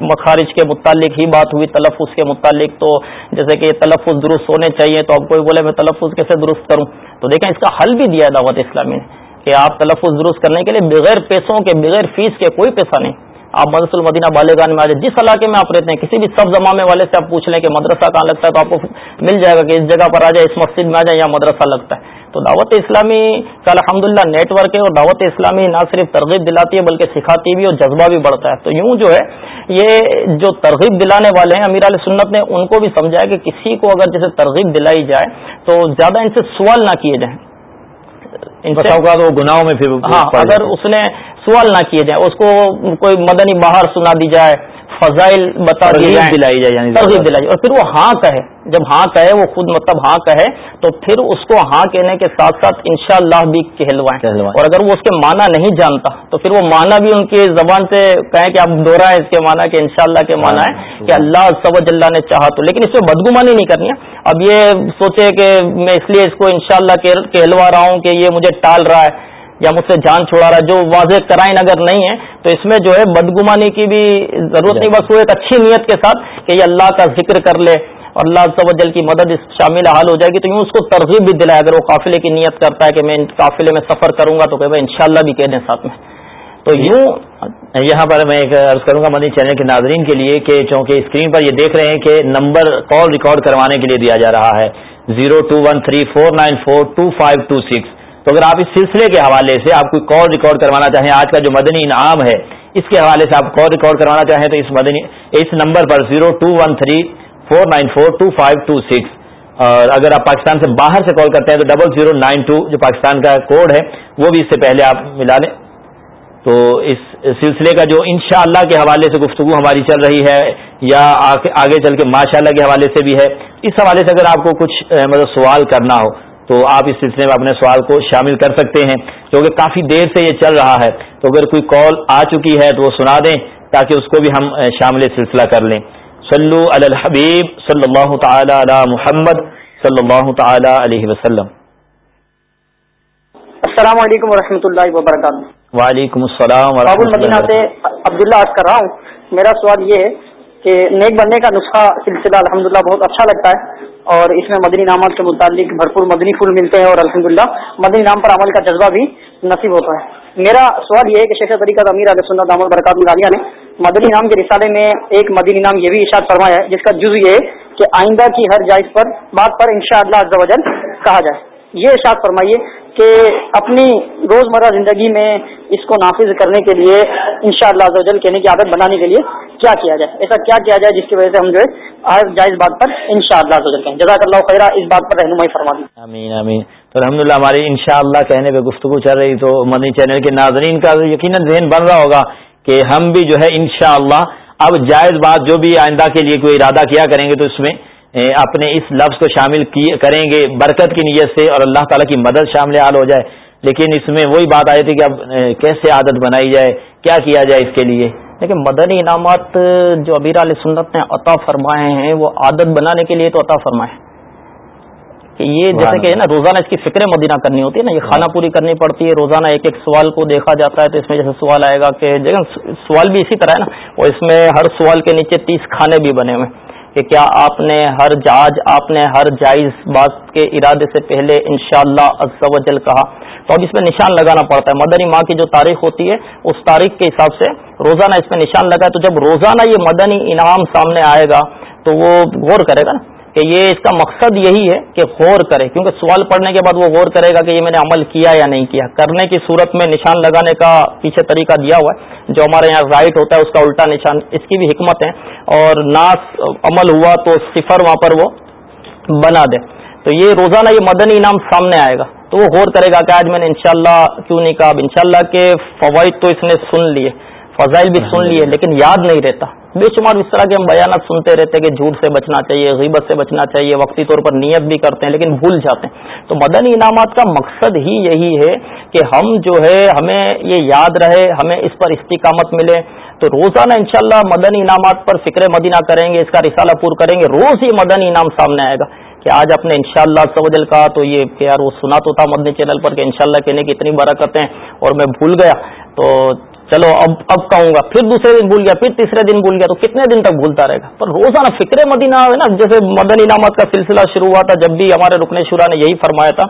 S4: مخارج کے متعلق ہی بات ہوئی، تلفظ کے متعلق تو جیسے کہ تلفظ درست ہونے چاہیے تو اب کوئی بولے میں تلفظ کیسے درست کروں؟ تو دیکھیں، اس کا حل بھی دیا ہے دعوت اسلامی نے۔ کہ آپ تلفظ درست کرنے کے لیے بغیر پیسوں کے، بغیر فیس کے کوئی پیسہ نہیں۔ آپ مدرس المدینہ بالغان میں آ جائیں، جس علاقے میں آپ رہتے ہیں، کسی بھی سب زمانے والے سے آپ پوچھ لیں کہ مدرسہ کہاں لگتا ہے، تو آپ کو مل جائے گا کہ اس جگہ پر آ جائے اس مسجد میں آ جائیں یا مدرسہ لگتا ہے۔ تو دعوت اسلامی کا الحمد للہ نیٹ ورک ہے اور دعوت اسلامی نہ صرف ترغیب دلاتی ہے، بلکہ سکھاتی بھی اور جذبہ بھی بڑھتا ہے۔ تو یوں جو ہے، یہ جو ترغیب دلانے والے ہیں امیر علیہ سنت نے، ان کو بھی سمجھا کہ کسی کو اگر جیسے ترغیب دلائی جائے، تو زیادہ ان سے سوال نہ کیے جائیں۔
S1: گناہوں میں پھر
S4: ہاں اگر اس نے سوال نہ کیے جائیں اس کو کوئی مدنی باہر سنا دی جائے فضائل بتا
S1: دلائی جائے یعنی
S4: ترغیب دلائی۔ اور پھر وہ ہاں کہے۔ جب ہاں کہے وہ خود مطلب ہاں کہے تو پھر اس کو ہاں کہنے کے ساتھ ساتھ انشاءاللہ بھی کہلوائیں۔ اور اگر وہ اس کے معنی نہیں جانتا تو پھر وہ معنی بھی ان کی زبان سے کہیں کہ آپ دوہرا ہے اس کے معنی کہ انشاءاللہ کے معنی ہے کہ اللہ سبج اللہ نے چاہا تو۔ لیکن اس میں بدگمانی نہیں کرنی ہے۔ اب یہ سوچے کہ میں اس لیے اس کو انشاءاللہ کہلوا رہا ہوں کہ یہ مجھے ٹال رہا ہے۔ یا مجھ سے جان چھوڑا رہا ہے جو واضح کرائن اگر نہیں ہے تو اس میں جو ہے بدگمانی کی بھی ضرورت نہیں بس وہ ایک اچھی نیت کے ساتھ کہ یہ اللہ کا ذکر کر لے اور اللہ سب کی مدد اس شامل حال ہو جائے گی تو یوں اس کو ترغیب بھی دلائے۔ اگر وہ قافلے کی نیت کرتا ہے کہ میں قافلے میں سفر کروں گا تو کہ ان شاء اللہ بھی کہہ دیں ساتھ میں۔
S1: تو یوں یہاں پر میں ایک عرض کروں گا مدنی چینل کے ناظرین کے لیے کہ چونکہ اسکرین پر یہ دیکھ رہے ہیں کہ نمبر کال ریکارڈ کروانے کے لیے دیا جا رہا ہے۔ Zero two one three four nine four two five two six. تو اگر آپ اس سلسلے کے حوالے سے آپ کوئی کال ریکارڈ کروانا چاہیں، آج کا جو مدنی انعام ہے، اس کے حوالے سے آپ کال ریکارڈ کروانا چاہیں تو اس مدنی، اس نمبر پر zero two one three four nine four two five two six. اور اگر آپ پاکستان سے باہر سے کال کرتے ہیں تو ڈبل زیرو نائن ٹو، جو پاکستان کا کوڈ ہے، وہ بھی اس سے پہلے آپ ملا لیں۔ تو اس سلسلے کا جو انشاءاللہ اللہ کے حوالے سے گفتگو ہماری چل رہی ہے، یا آگے چل کے ماشاء اللہ کے حوالے سے بھی ہے، اس حوالے سے اگر آپ کو کچھ مطلب سوال کرنا ہو تو آپ اس سلسلے میں اپنے سوال کو شامل کر سکتے ہیں کیونکہ کافی دیر سے یہ چل رہا ہے۔ تو اگر کوئی کال آ چکی ہے تو وہ سنا دیں تاکہ اس کو بھی ہم شامل سلسلہ کر لیں۔ صلو علی الحبیب صلی اللہ تعالی علی محمد صلی اللہ تعالی علیہ وسلم۔
S5: السلام علیکم ورحمۃ اللہ وبرکاتہ۔
S1: وعلیکم السلام
S5: باب المدینہ سے عبداللہ عرض کر رہا ہوں میرا سوال یہ ہے کہ نیک بننے کا نسخہ سلسلہ الحمدللہ بہت اچھا لگتا ہے اور اس میں مدنی نامات کے متعلق بھرپور مدنی پھول ملتے ہیں اور الحمدللہ مدنی نام پر عمل کا جذبہ بھی نصیب ہوتا ہے۔ میرا سوال یہ ہے کہ شیخ طریقہ امیر علیہ سنت دامت برکات ملالیہ نے مدنی نام کے رسالے میں ایک مدنی نام یہ بھی اشاد فرمایا ہے، جس کا جز یہ ہے کہ آئندہ کی ہر جائز پر بات پر انشاءاللہ شاء اللہ کہا جائے۔ یہ اشاد فرمائیے کہ اپنی روزمرہ زندگی میں اس کو نافذ کرنے کے لیے ان شاء اللہ کہنے کی عادت بنانے کے لیے کیا کیا جائے؟ ایسا کیا کیا جائے جس کی وجہ سے ہم جو ہے جائز بات پر ان شاء اللہ کہیں۔ جزاک اللہ خیرہ اس بات پر رہنمائی فرما دی۔
S1: امین امین تو الحمد للہ ہماری ان شاء اللہ کہنے پہ گفتگو چل رہی تو منی چینل کے ناظرین کا یقیناً ذہن بن رہا ہوگا کہ ہم بھی جو ہے ان شاء اللہ اب جائز بات جو بھی آئندہ کے لیے کوئی ارادہ کیا کریں گے تو اس میں اپنے اس لفظ کو شامل کریں گے برکت کی نیت سے اور اللہ تعالیٰ کی مدد شامل حال ہو جائے۔ لیکن اس میں وہی بات آئی تھی کہ اب کیسے عادت بنائی جائے؟ کیا کیا جائے اس کے لیے؟
S4: لیکن مدنی انعامات جو ابیر علیہ سنت نے عطا فرمائے ہیں وہ عادت بنانے کے لیے تو عطا فرمائے۔ کہ یہ جیسے کہ نا روزانہ اس کی فکر مدینہ کرنی ہوتی ہے نا یہ کھانا پوری کرنی پڑتی ہے روزانہ ایک ایک سوال کو دیکھا جاتا ہے تو اس میں جیسے سوال آئے گا کہ سوال بھی اسی طرح ہے نا وہ اس میں ہر سوال کے نیچے تیس کھانے بھی بنے ہوئے۔ کہ کیا آپ نے ہر جاج، آپ نے ہر جائز بات کے ارادے سے پہلے انشاءاللہ شاء اللہ کہا۔ تو اب اس میں نشان لگانا پڑتا ہے۔ مدنی ماہ کی جو تاریخ ہوتی ہے، اس تاریخ کے حساب سے روزانہ اس میں نشان لگا تو جب روزانہ یہ مدنی انعام سامنے آئے گا، تو وہ غور کرے گا نا۔ کہ یہ اس کا مقصد یہی ہے کہ غور کرے، کیونکہ سوال پڑھنے کے بعد وہ غور کرے گا کہ یہ میں نے عمل کیا یا نہیں کیا۔ کرنے کی صورت میں نشان لگانے کا پیچھے طریقہ دیا ہوا ہے، جو ہمارے یہاں رائٹ ہوتا ہے، اس کا الٹا نشان، اس کی بھی حکمت ہے۔ اور ناس عمل ہوا تو صفر وہاں پر وہ بنا دے۔ تو یہ روزانہ یہ مدنی انعام سامنے آئے گا۔ تو وہ غور کرے گا کہ آج میں نے انشاءاللہ کیوں نہیں کہا؟ اب انشاءاللہ کے فوائد تو اس نے سن لیے۔ فضائل بھی سن لیے، لیکن یاد نہیں رہتا۔ بے شمار اس طرح کے ہم بیانات سنتے رہتے کہ جھوٹ سے بچنا چاہیے، غیبت سے بچنا چاہیے، وقتی طور پر نیت بھی کرتے ہیں، لیکن بھول جاتے ہیں۔ تو مدنی انعامات کا مقصد ہی یہی ہے کہ ہم جو ہے، ہمیں یہ یاد رہے، ہمیں اس پر استقامت ملے۔ تو روزانہ انشاءاللہ مدنی انعامات پر فکر مدینہ کریں گے، اس کا رسالہ پور کریں گے، روز ہی مدنی انعام سامنے آئے گا کہ آج اپنے انشاءاللہ شاء اللہ کہا تو یہ کہ یار وہ سنا تو تھا مدنی چینل پر کہ انشاءاللہ کہنے کی اتنی برکتیں اور میں بھول گیا۔ تو چلو اب اب کہوں گا پھر دوسرے دن بھول گیا پھر تیسرے دن بھول گیا تو کتنے دن تک بھولتا رہے گا؟ پر روزانہ فکر مدینہ ہے نا جیسے مدن انعامات کا سلسلہ شروع ہوا تھا جب بھی ہمارے رکن شورا نے یہی فرمایا تھا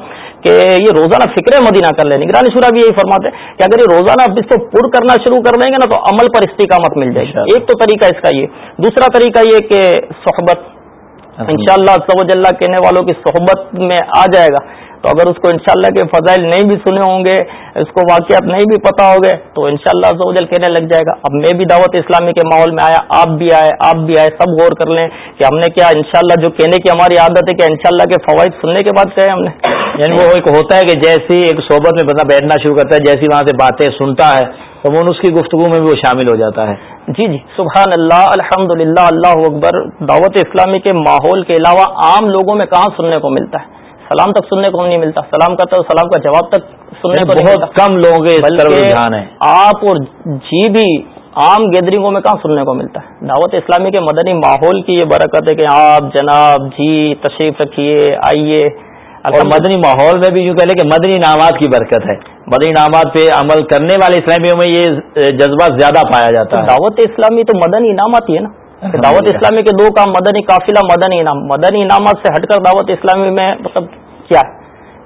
S4: کہ یہ روزانہ فکر مدینہ کر لیں۔ نگرانی شورا بھی یہی فرماتے کہ اگر یہ روزانہ اس کو پر کرنا شروع کر دیں گے نا تو عمل پر استقامت مل جائے گی۔ ایک تو طریقہ اس کا یہ۔ دوسرا طریقہ یہ کہ صحبت ان شاء اللہ کہنے والوں کی صحبت میں آ جائے گا۔ تو اگر اس کو انشاءاللہ کے فضائل نہیں بھی سنے ہوں گے اس کو واقعات نہیں بھی پتا ہوگے تو انشاءاللہ شاء اللہ کہنے لگ جائے گا اب میں بھی دعوت اسلامی کے ماحول میں آیا آپ بھی آئے آپ بھی آئے سب غور کر لیں کہ ہم نے کیا انشاءاللہ جو کہنے کی ہماری عادت ہے کہ انشاءاللہ کے فوائد سننے کے بعد کہے ہم نے؟
S1: یعنی وہ ایک ہوتا ہے کہ جیسی ایک صحبت میں بندہ بیٹھنا شروع کرتا ہے جیسی وہاں سے باتیں سنتا ہے تو وہ اس کی گفتگو میں بھی وہ شامل ہو جاتا ہے۔
S4: جی جی سبحان اللہ الحمد للہ اللہ اکبر۔ دعوت اسلامی کے ماحول کے علاوہ عام لوگوں میں کہاں سننے کو ملتا ہے؟ سلام تک سننے کو نہیں ملتا سلام کرتا تو سلام کا جواب تک سننے کو
S1: بہت کم لوگ
S4: آپ اور جی بھی عام گیدرنگوں میں کہاں سننے کو ملتا ہے؟ دعوت اسلامی کے مدنی ماحول کی یہ برکت ہے کہ آپ جناب جی تشریف رکھیے آئیے۔
S1: اور مدنی ماحول میں بھی یوں کہ مدنی انعامات کی برکت ہے۔ مدنی انعامات پہ عمل کرنے والے اسلامیوں میں یہ جذبہ زیادہ پایا جاتا ہے۔
S4: دعوت اسلامی تو مدنی انعامات ہی ہے نا۔ دعوت اسلامی کے دو کام مدنی قافلہ مدنی انعام۔ مدنی انعامات سے ہٹ کر دعوت اسلامی میں مطلب کیا ہے؟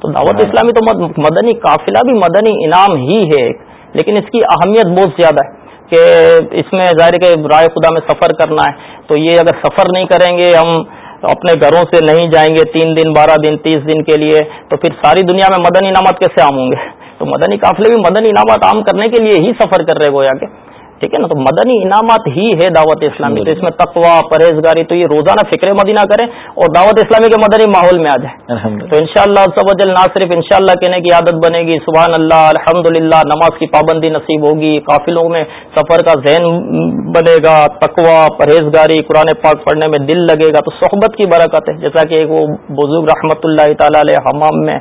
S4: تو دعوت اسلامی تو مدنی قافلہ بھی مدنی انعام ہی ہے لیکن اس کی اہمیت بہت زیادہ ہے کہ اس میں ظاہر کہ رائے خدا میں سفر کرنا ہے۔ تو یہ اگر سفر نہیں کریں گے ہم اپنے گھروں سے نہیں جائیں گے تین دن بارہ دن تیس دن کے لیے تو پھر ساری دنیا میں مدنی انعامات کیسے عام ہوں گے؟ تو مدنی قافلے بھی مدنی انعامات عام کرنے کے لیے ہی سفر کر رہے گویا کہ۔ ٹھیک ہے نا؟ تو مدنی انعامات ہی ہے دعوت اسلامی. تو اس میں تقوا پرہیزگاری تو یہ روزانہ فکر مدینہ کریں اور دعوت اسلامی کے مدنی ماحول میں آ جائیں. تو ان شاء اللہ نہ صرف ان شاء اللہ کہنے کی عادت بنے گی سبحان اللہ الحمد نماز کی پابندی نصیب ہوگی قافلوں میں سفر کا ذہن بنے گا تقوا پرہیزگاری قرآن پاک پڑھنے میں دل لگے گا تو صحبت کی برکت ہے. جیسا کہ ایک وہ بزرگ رحمۃ اللہ تعالی علیہ حمام میں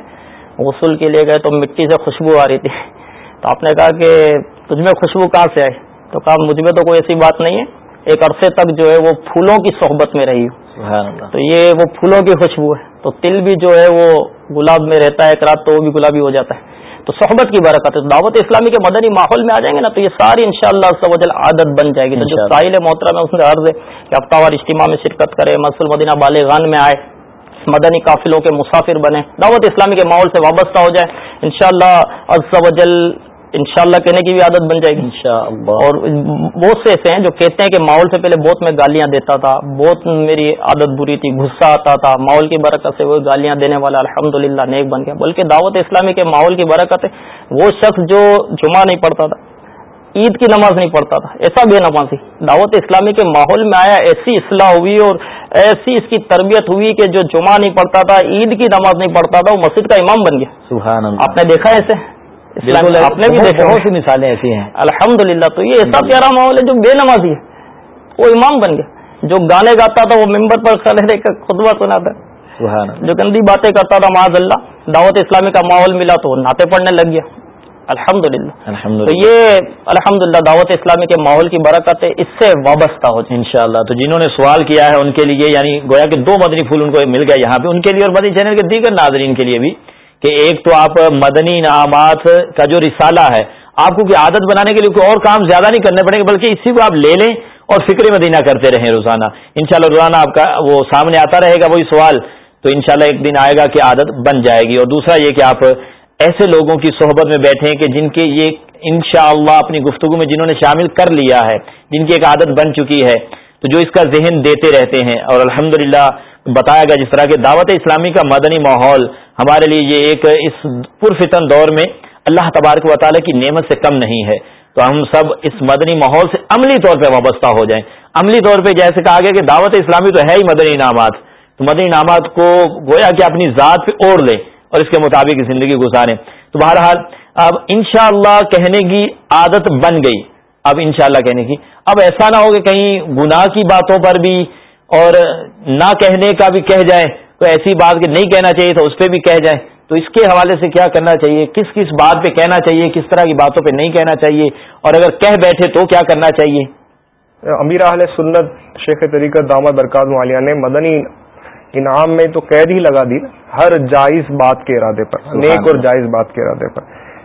S4: غسل کے لیے گئے تو مٹی سے خوشبو آ رہی تھی. تو آپ نے کہا کہ تجھ میں خوشبو کہاں سے آئی؟ تو کہا مجھ میں تو کوئی ایسی بات نہیں ہے ایک عرصے تک جو ہے وہ پھولوں کی صحبت میں رہی ہوں۔ تو یہ وہ پھولوں کی خوشبو ہے۔ تو تل بھی جو ہے وہ گلاب میں رہتا ہے ایک رات تو وہ بھی گلابی ہو جاتا ہے۔ تو صحبت کی برکت ہے۔ دعوت اسلامی کے مدنی ماحول میں آ جائیں گے نا تو یہ ساری ان شاء اللہ عادت بن جائے گی۔ تو جو ساحل محترم ہے اس میں عرض ہے کہ ہفتہ وار اجتماع میں شرکت کرے مسل مدینہ بالغان میں آئے مدنی قافلوں کے مسافر بنے۔ دعوت اسلامی کے ماحول سے وابستہ ہو جائے۔ ان شاء اللہ انشاءاللہ کہنے کی بھی عادت بن جائے گی. انشاءاللہ. اور بہت سے ایسے ہیں جو کہتے ہیں کہ ماحول سے پہلے بہت میں گالیاں دیتا تھا. بہت میری عادت بری تھی. غصہ آتا تھا. ماحول کی برکت سے وہ گالیاں دینے والا الحمد نیک بن گیا. بلکہ دعوت اسلامی کے ماحول کی برکت ہے. وہ شخص جو جمعہ نہیں پڑھتا تھا عید کی نماز نہیں پڑھتا تھا. ایسا بے نمازی دعوت اسلامی کے ماحول میں آیا ایسی اصلاح ہوئی اور ایسی اس کی تربیت ہوئی کہ جو جمعہ نہیں پڑھتا تھا عید کی نماز نہیں پڑھتا تھا وہ مسجد کا امام بن گیا. سبحان آپ نے دیکھا ایسے آپ نے بھی دیکھا بہت سی مثالیں ایسی ہیں۔ الحمد تو یہ ایسا پیارا ماحول ہے جو بے نمازی ہے وہ امام بن گیا جو گانے گاتا تھا وہ ممبر پر کھڑے کر خطبہ سناتا جو گندی باتیں کرتا تھا معاذ اللہ دعوت اسلامی کا ماحول ملا تو ناطے پڑھنے لگ گیا۔ الحمد للہ تو یہ الحمد للہ دعوت اسلامی کے ماحول کی برکت ہے اس سے وابستہ ہو
S1: ان شاء اللہ تو جنہوں نے سوال کیا ہے ان کے لیے یعنی گویا کہ دو مدنی پھول ان کو مل گیا یہاں پہ۔ ان کے لیے اور مدنی چینل کے دیگر ناظرین کے لیے بھی۔ کہ ایک تو آپ مدنی انعامات کا جو رسالہ ہے، آپ کو کہ عادت بنانے کے لیے کوئی اور کام زیادہ نہیں کرنے پڑیں گے، بلکہ اسی کو آپ لے لیں اور فکر مدینہ کرتے رہیں روزانہ۔ انشاءاللہ روزانہ آپ کا وہ سامنے آتا رہے گا وہی سوال، تو انشاءاللہ ایک دن آئے گا کہ عادت بن جائے گی۔ اور دوسرا یہ کہ آپ ایسے لوگوں کی صحبت میں بیٹھے کہ جن کے یہ انشاءاللہ اپنی گفتگو میں جنہوں نے شامل کر لیا ہے، جن کی ایک عادت بن چکی ہے، تو جو اس کا ذہن دیتے رہتے ہیں۔ اور الحمدللہ بتایا گیا جس طرح کہ دعوت اسلامی کا مدنی ماحول ہمارے لیے یہ ایک اس پرفتن دور میں اللہ تبارک و تعالیٰ کی نعمت سے کم نہیں ہے۔ تو ہم سب اس مدنی ماحول سے عملی طور پہ وابستہ ہو جائیں۔ عملی طور پہ جیسے کہا گیا کہ دعوت اسلامی تو ہے ہی مدنی انعامات۔ تو مدنی انعامات کو گویا کہ اپنی ذات پہ اوڑھ لیں اور اس کے مطابق زندگی گزاریں۔ تو بہرحال اب انشاءاللہ کہنے کی عادت بن گئی۔ اب انشاءاللہ کہنے کی۔ اب ایسا نہ ہو کہ کہیں گناہ کی باتوں پر بھی اور نہ کہنے کا بھی کہہ جائیں۔ تو ایسی بات کہ نہیں کہنا چاہیے تو اس پہ بھی کہہ جائیں۔ تو اس کے حوالے سے کیا کرنا چاہیے؟ کس کس بات پہ کہنا چاہیے؟ کس طرح کی باتوں پہ نہیں کہنا چاہیے؟ اور اگر کہہ بیٹھے تو کیا کرنا چاہیے؟
S2: امیر اہل سنت شیخ طریقہ دامد برکات مالیہ نے مدنی انعام میں تو قید ہی لگا دی ہر جائز بات کے ارادے پر نیک اور جائز بات کے ارادے پر۔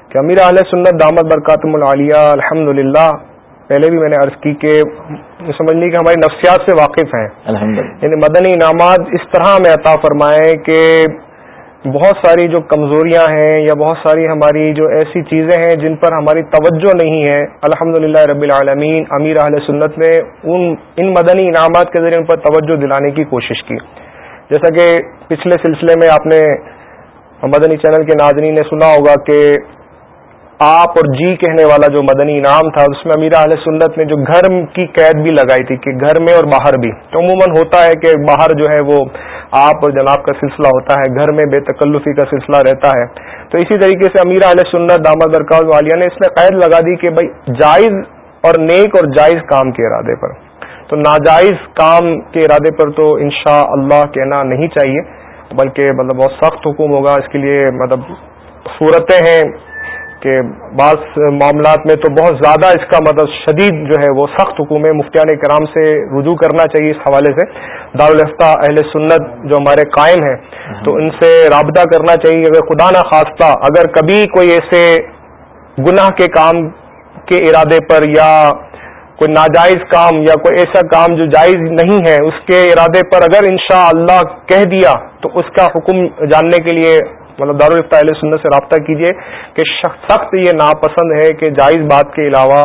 S2: کہ امیر اہل سنت دامد برکات العالیہ الحمد پہلے بھی میں نے عرض کی کہ سمجھ لی کہ ہماری نفسیات سے واقف ہیں۔ یعنی مدنی انعامات اس طرح میں عطا فرمائے کہ بہت ساری جو کمزوریاں ہیں یا بہت ساری ہماری جو ایسی چیزیں ہیں جن پر ہماری توجہ نہیں ہے الحمد رب العالمین امیر اہل سنت نے ان ان مدنی انعامات کے ذریعے ان پر توجہ دلانے کی کوشش کی۔ جیسا کہ پچھلے سلسلے میں آپ نے مدنی چینل کے ناظرین نے سنا ہوگا کہ آپ اور جی کہنے والا جو مدنی انعام تھا، اس میں امیر اہل سنت نے جو گھر کی قید بھی لگائی تھی کہ گھر میں اور باہر بھی۔ تو عموماً ہوتا ہے کہ باہر جو ہے وہ آپ اور جناب کا سلسلہ ہوتا ہے، گھر میں بے تکلفی کا سلسلہ رہتا ہے۔ تو اسی طریقے سے امیر اہل سنت دامد درکاز والیہ نے اس میں قید لگا دی کہ بھائی جائز اور نیک اور جائز کام کے ارادے پر۔ تو ناجائز کام کے ارادے پر تو انشاء اللہ کہنا نہیں چاہیے، بلکہ مطلب بہت سخت حکم ہوگا۔ اس کے لیے مطلب صورتیں ہیں۔ کہ بعض معاملات میں تو بہت زیادہ اس کا مطلب شدید جو ہے وہ سخت حکومت مفتیان کرام سے رجوع کرنا چاہیے اس حوالے سے۔ دارالفتہ اہل سنت جو ہمارے قائم ہیں، تو ان سے رابطہ کرنا چاہیے۔ اگر خدا نہ خواستہ اگر کبھی کوئی ایسے گناہ کے کام کے ارادے پر یا کوئی ناجائز کام یا کوئی ایسا کام جو جائز نہیں ہے، اس کے ارادے پر اگر انشاء اللہ کہہ دیا تو اس کا حکم جاننے کے لیے مطلب دارالفتا علیہ سنت سے رابطہ کیجیے کہ سخت یہ ناپسند ہے کہ جائز بات کے علاوہ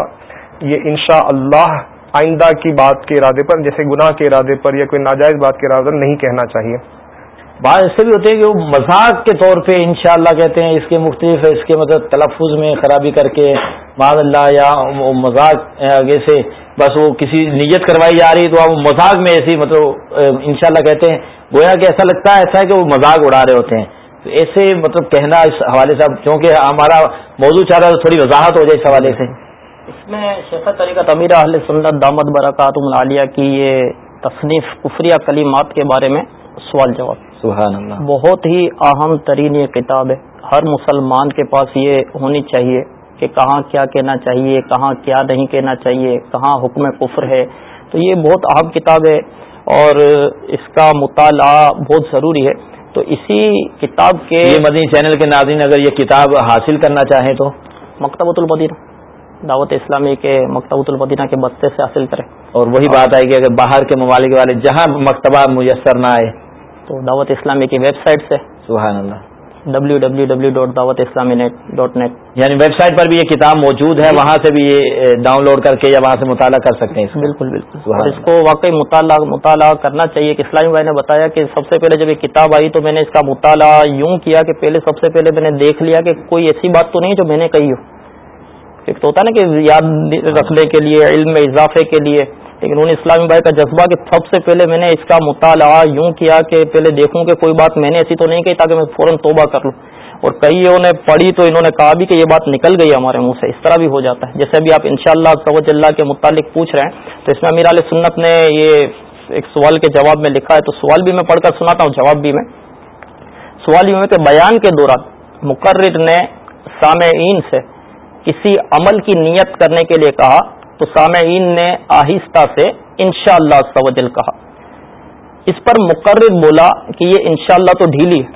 S2: یہ انشاء اللہ آئندہ کی بات کے ارادے پر جیسے گناہ کے ارادے پر یا کوئی ناجائز بات کے ارادے پر نہیں کہنا چاہیے۔
S1: بعض ایسے بھی ہوتے ہیں کہ وہ مذاق کے طور پہ انشاءاللہ کہتے ہیں اس کے مختلف اس کے مطلب تلفظ میں خرابی کر کے معذ اللہ یا وہ مذاق آگے سے بس وہ کسی نیت کروائی جا رہی تو وہ مذاق میں ایسی مطلب انشاءاللہ کہتے ہیں۔ گویا کہ ایسا لگتا ہے ایسا ہے کہ وہ مذاق اڑا رہے ہوتے ہیں۔ تو ایسے مطلب کہنا اس حوالے سے کیونکہ ہمارا موضوع چاہ رہا تھوڑی وضاحت ہو جائے اس حوالے سے۔
S4: اس میں شیخ طریقہ تمیرہ اہل سنت دامد برکات ملالیہ کی یہ تصنیف کفریہ کلیمات کے بارے میں سوال جواب۔
S1: سبحان اللہ
S4: بہت ہی اہم ترین یہ کتاب ہے۔ ہر مسلمان کے پاس یہ ہونی چاہیے کہ کہاں کیا کہنا چاہیے کہاں کیا نہیں کہنا چاہیے کہاں حکم کفر ہے۔ تو یہ بہت اہم کتاب ہے اور اس کا مطالعہ بہت ضروری ہے۔ تو اسی کتاب کے
S1: یہ مدنی چینل کے ناظرین اگر یہ کتاب حاصل کرنا چاہیں تو
S4: مکتبۃ المدینہ دعوت اسلامی کے مکتبۃ المدینہ کے بستے سے حاصل کریں۔
S1: اور وہی بات آئے گی اگر باہر کے ممالک والے جہاں مکتبہ میسر نہ آئے۔
S4: تو دعوت اسلامی کی ویب سائٹ سے۔
S1: سبحان اللہ۔
S4: W W W dot Dawat Islami net dot net
S1: یعنی ویب سائٹ پر بھی یہ کتاب موجود ہے وہاں سے بھی یہ ڈاؤن لوڈ کر کے یا وہاں سے مطالعہ کر سکتے ہیں
S4: بالکل بالکل۔ اس کو واقعی مطالعہ مطالعہ کرنا چاہیے کہ اسلامی بھائی نے بتایا کہ سب سے پہلے جب یہ کتاب آئی تو میں نے اس کا مطالعہ یوں کیا کہ پہلے سب سے پہلے میں نے دیکھ لیا کہ کوئی ایسی بات تو نہیں جو میں نے کہی ہو۔ ایک تو ہوتا ہے نا کہ یاد رکھنے کے لیے علم میں اضافے کے لیے۔ لیکن انہوں نے اسلامی بھائی کا جذبہ کہ سب سے پہلے میں نے اس کا مطالعہ یوں کیا کہ پہلے دیکھوں کہ کوئی بات میں نے ایسی تو نہیں کہی تاکہ میں فوراً توبہ کر لوں۔ اور کئی انہوں نے پڑھی تو انہوں نے کہا بھی کہ یہ بات نکل گئی ہمارے منہ سے، اس طرح بھی ہو جاتا ہے۔ جیسے ابھی آپ ان شاء اللہ سوج اللہ کے متعلق پوچھ رہے ہیں، تو اس میں امیر علیہ سنت نے یہ ایک سوال کے جواب میں لکھا ہے۔ تو سوال بھی میں پڑھ کر سناتا ہوں، جواب بھی میں۔ سوال یہ کہ بیان کے دوران مقرر نے سامعین سے کسی عمل کی نیت کرنے کے لیے کہا تو سامعین نے آہستہ سے انشاءاللہ شاء اللہ کہا۔ اس پر مقرر بولا کہ یہ انشاءاللہ تو ڈھیلی ہے۔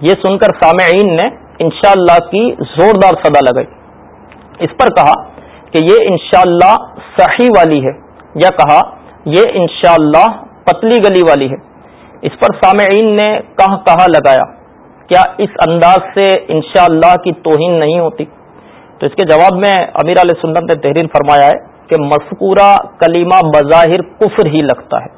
S4: یہ سن کر سامعین نے انشاءاللہ کی زوردار صدا لگائی۔ اس پر کہا کہ یہ انشاءاللہ صحیح والی ہے یا کہا یہ انشاءاللہ پتلی گلی والی ہے۔ اس پر سامعین نے کہا کہا لگایا۔ کیا اس انداز سے انشاءاللہ کی توہین نہیں ہوتی؟ تو اس کے جواب میں امیر علیہ سنت نے تحریر فرمایا ہے کہ مذکورہ کلیمہ بظاہر کفر ہی لگتا ہے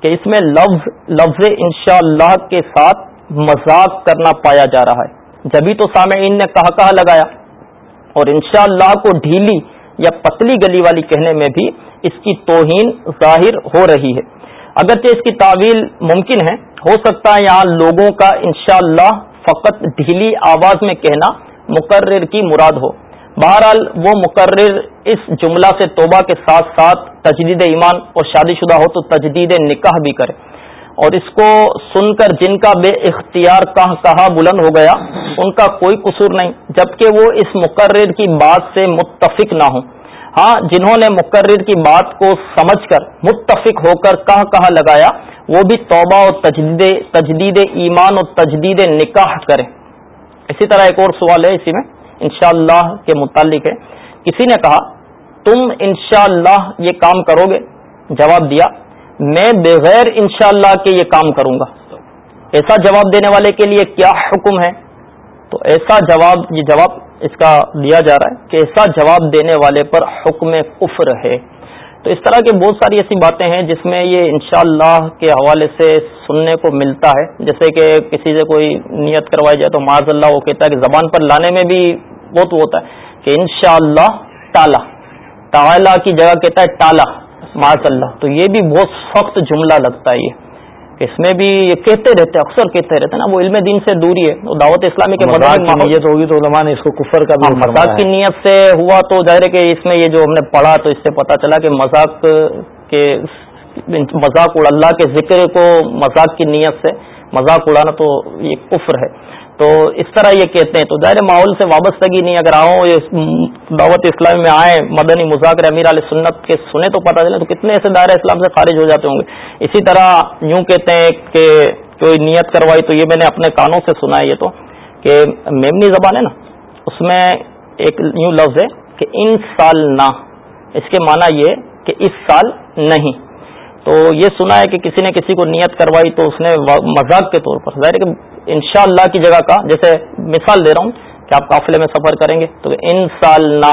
S4: کہ اس میں لفظ لفظ انشاء اللہ کے ساتھ مذاق کرنا پایا جا رہا ہے۔ جبھی تو سامعین نے کہا کہا لگایا اور انشاء اللہ کو ڈھیلی یا پتلی گلی والی کہنے میں بھی اس کی توہین ظاہر ہو رہی ہے۔ اگرچہ اس کی تعویل ممکن ہے، ہو سکتا ہے یہاں لوگوں کا انشاءاللہ اللہ فقط ڈھیلی آواز میں کہنا مقرر کی مراد ہو۔ بہرحال وہ مقرر اس جملہ سے توبہ کے ساتھ ساتھ تجدید ایمان اور شادی شدہ ہو تو تجدید نکاح بھی کرے۔ اور اس کو سن کر جن کا بے اختیار کہاں کہا بلند ہو گیا، ان کا کوئی قصور نہیں، جبکہ وہ اس مقرر کی بات سے متفق نہ ہوں۔ ہاں جنہوں نے مقرر کی بات کو سمجھ کر متفق ہو کر کہاں کہاں لگایا، وہ بھی توبہ اور تجدید تجدید ایمان اور تجدید نکاح کرے اسی طرح ایک اور سوال ہے اسی میں۔ انشاءاللہ اللہ کے متعلق ہے۔ کسی نے کہا، تم انشاءاللہ اللہ یہ کام کرو گے؟ جواب دیا، میں بغیر انشاءاللہ اللہ کے یہ کام کروں گا۔ ایسا جواب دینے والے کے لیے کیا حکم ہے؟ تو ایسا جواب، یہ جواب اس کا دیا جا رہا ہے کہ ایسا جواب دینے والے پر حکم کفر ہے۔ تو اس طرح کی بہت ساری ایسی باتیں ہیں جس میں یہ انشاءاللہ اللہ کے حوالے سے سننے کو ملتا ہے۔ جیسے کہ کسی سے کوئی نیت کروائی جائے تو معاذ اللہ وہ کہتا ہے کہ زبان پر لانے میں بھی بہت ہوتا ہے کہ انشاءاللہ شاء اللہ ٹالا کی جگہ کہتا ہے ٹالا معاذ اللہ۔ تو یہ بھی بہت سخت جملہ لگتا ہے یہ۔ اس میں بھی یہ کہتے رہتے اکثر کہتے رہتے نا وہ علم دین سے دوری ہے۔ وہ دعوت اسلامی کے
S1: نیت ہوگی تو علماء نے اس کو کفر کا
S4: بھی مذاق کی نیت سے ہوا تو ظاہر ہے کہ اس میں یہ جو ہم نے پڑھا تو اس سے پتا چلا کہ مذاق کے مذاق اللہ کے ذکر کو مذاق کی نیت سے مذاق اڑانا تو یہ کفر ہے۔ تو اس طرح یہ کہتے ہیں۔ تو ظاہر ماحول سے وابستگی نہیں، اگر آؤں یہ دعوت اسلامی میں آئیں، مدنی مذاکر امیر علیہ سنت کے سنے تو پتہ چلے تو کتنے ایسے دائرہ اسلام سے خارج ہو جاتے ہوں گے۔ اسی طرح یوں کہتے ہیں کہ کوئی نیت کروائی تو یہ میں نے اپنے کانوں سے سنا ہے یہ تو کہ میمنی زبان ہے نا، اس میں ایک یوں لفظ ہے کہ ان سال نہ۔ اس کے معنی یہ کہ اس سال نہیں۔ تو یہ سنا ہے کہ کسی نے کسی کو نیت کروائی تو اس نے مذاق کے طور پر۔ ظاہر کہ انشاء اللہ کی جگہ کا جیسے مثال دے رہا ہوں کہ آپ قافلے میں سفر کریں گے تو ان سال نہ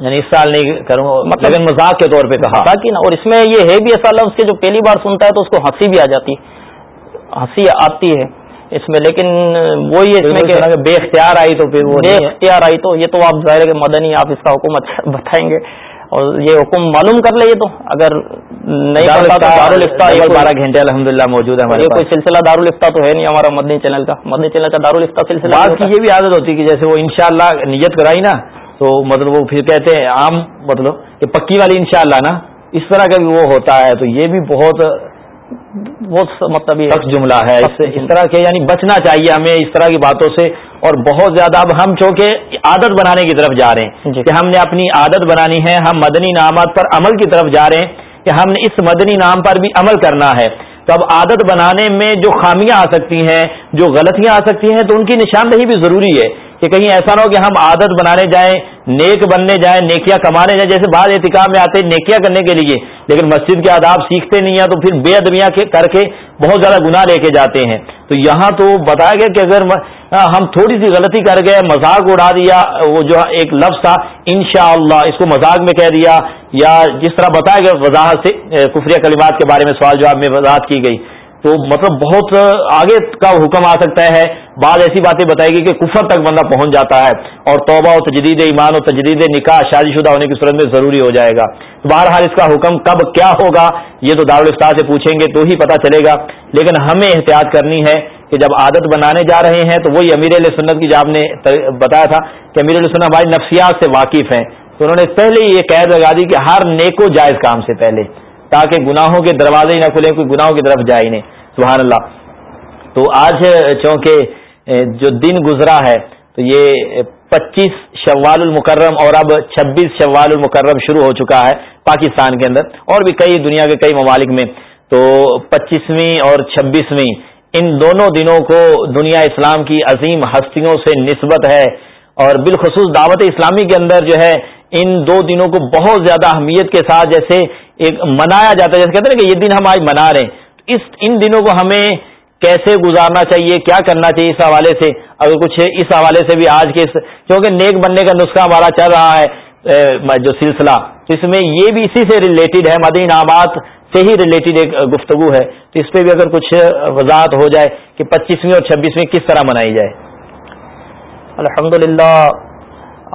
S1: یعنی اس سال نہیں کروں مطلب مذاق کے طور پہ کہا۔
S4: باقی نا اور اس میں یہ ہے بھی ایسا لفظ کہ جو پہلی بار سنتا ہے تو اس کو ہنسی بھی آ جاتی ہنسی آتی ہے اس میں لیکن وہی اس میں
S1: بے اختیار آئی تو پھر وہ
S4: بے اختیار آئی تو یہ تو آپ ظاہر ہے مدنی آپ اس کا حکم اچھا بتائیں گے۔ اور یہ حکم معلوم کر لے تو۔ اگر نہیں
S1: بارہ گھنٹے الحمد للہ موجود ہے
S4: ہمارے کوئی سلسلہ دارالفتا تو ہے نہیں ہمارا مدنی چینل کا۔ مدنی چینل کا دارالفتا سلسلہ
S1: بات کی یہ بھی عادت ہوتی ہے کہ جیسے وہ انشاءاللہ نیت کرائی نا تو مطلب وہ پھر کہتے ہیں عام مطلب کہ پکی والی انشاءاللہ نا اس طرح کا بھی وہ ہوتا ہے۔ تو یہ بھی بہت بہت مطلب سخت جملہ ہے اس طرح کے یعنی بچنا چاہیے ہمیں اس طرح کی باتوں سے۔ اور بہت زیادہ اب ہم چونکہ عادت بنانے کی طرف جا رہے ہیں جی۔ کہ ہم نے اپنی عادت بنانی ہے ہم مدنی نامات پر عمل کی طرف جا رہے ہیں کہ ہم نے اس مدنی نام پر بھی عمل کرنا ہے۔ تو اب عادت بنانے میں جو خامیاں آ سکتی ہیں جو غلطیاں آ سکتی ہیں تو ان کی نشاندہی بھی ضروری ہے۔ کہ کہیں ایسا نہ ہو کہ ہم عادت بنانے جائیں، نیک بننے جائیں، نیکیاں کمانے جائیں، جیسے بعض احتکاب میں آتے ہیں نیکیاں کرنے کے لیے، لیکن مسجد کے آداب سیکھتے نہیں ہیں تو پھر بے ادبیاں کر کے بہت زیادہ گناہ لے کے جاتے ہیں۔ تو یہاں تو بتایا گیا کہ اگر ہم تھوڑی سی غلطی کر گئے، مذاق اڑا دیا، وہ جو ایک لفظ تھا، انشاءاللہ، اس کو مذاق میں کہہ دیا، یا جس طرح بتایا گیا وضاحت سے کفریہ کلمات کے بارے میں سوال جواب میں وضاحت کی گئی۔ تو مطلب بہت آگے کا حکم آ سکتا ہے۔ بعض ایسی باتیں بتائی گئی کہ کفر تک بندہ پہنچ جاتا ہے اور توبہ و تجدید ایمان و تجدید نکاح شادی شدہ ہونے کی صورت میں ضروری ہو جائے گا۔ بہرحال اس کا حکم کب کیا ہوگا، یہ تو دارالفتا سے پوچھیں گے تو ہی پتہ چلے گا۔ لیکن ہمیں احتیاط کرنی ہے کہ جب عادت بنانے جا رہے ہیں تو وہی امیر علیہ سنت کی جو آپ نے بتایا تھا کہ امیر علیہ سنت ہماری نفسیات سے واقف ہیں۔ تو انہوں نے پہلے ہی یہ قید لگا دی کہ ہر نیک و جائز کام سے پہلے، تاکہ گناہوں کے دروازے ہی نہ کھلیں، کوئی گناہوں کی طرف جائے نہیں۔ سبحان اللہ۔ تو آج چونکہ جو دن گزرا ہے، تو یہ پچیس شوال المکرم اور اب چھبیس شوال المکرم شروع ہو چکا ہے پاکستان کے اندر، اور بھی کئی دنیا کے کئی ممالک میں۔ تو پچیسویں اور چھبیسویں، ان دونوں دنوں کو دنیا اسلام کی عظیم ہستیوں سے نسبت ہے۔ اور بالخصوص دعوت اسلامی کے اندر جو ہے، ان دو دنوں کو بہت زیادہ اہمیت کے ساتھ جیسے ایک منایا جاتا ہے۔ جیسے کہتے ہیں کہ یہ دن ہم آج منا رہے ہیں۔ اس، ان دنوں کو ہمیں کیسے گزارنا چاہیے کیا کرنا چاہیے اس حوالے سے؟ اگر کچھ اس حوالے سے بھی آج کے کیونکہ نیک بننے کا نسخہ ہمارا چل رہا ہے جو سلسلہ تو اس میں یہ بھی اسی سے ریلیٹڈ ہے مدین آباد سے ہی ریلیٹڈ ایک گفتگو ہے۔ تو اس پہ بھی اگر کچھ وضاحت ہو جائے کہ پچیسویں اور چھبیسویں کس طرح منائی جائے۔
S4: الحمد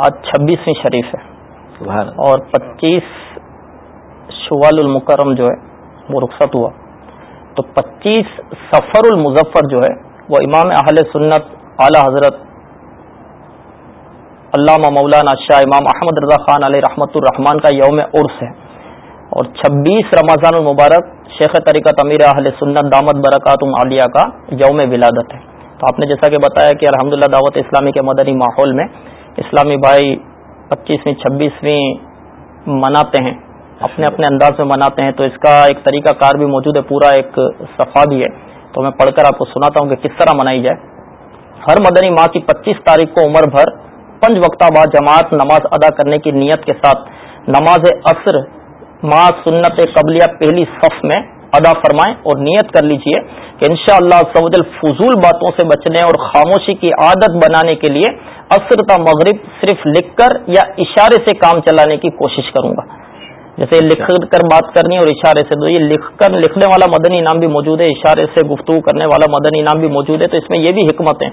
S4: آج چھبیسویں شریف ہے۔ اور پچیس شوال المکرم جو ہے وہ رخصت ہوا۔ تو پچیس سفر المظفر جو ہے وہ امام اہل سنت اعلی حضرت علامہ مولانا شاہ امام احمد رضا خان علیہ رحمۃ الرحمان کا یوم عرس ہے۔ اور چھبیس رمضان المبارک شیخ طریقت امیر اہل سنت دامت برکات عالیہ کا یوم ولادت ہے۔ تو آپ نے جیسا کہ بتایا کہ الحمد دعوت اسلامی کے مدنی ماحول میں اسلامی بھائی پچیسویں، چھبیسویں مناتے ہیں۔ اپنے اپنے انداز میں مناتے ہیں تو اس کا ایک طریقہ کار بھی موجود ہے، پورا ایک صفحہ بھی ہے۔ تو میں پڑھ کر آپ کو سناتا ہوں کہ کس طرح منائی جائے۔ ہر مدنی ماہ کی پچیس تاریخ کو عمر بھر پنج وقتہ بعد جماعت نماز ادا کرنے کی نیت کے ساتھ نماز عصر ماں سنت قبلیہ پہلی صف میں ادا فرمائیں اور نیت کر لیجیے کہ انشاءاللہ شاء اللہ فضول باتوں سے بچنے اور خاموشی کی عادت بنانے کے لیے عصر تا مغرب صرف لکھ کر یا اشارے سے کام چلانے کی کوشش کروں گا۔ جیسے لکھ کر بات کرنی اور اشارے سے تو یہ لکھ کر لکھنے والا مدنی انعام بھی موجود ہے، اشارے سے گفتگو کرنے والا مدنی انعام بھی موجود ہے، تو اس میں یہ بھی حکمت ہے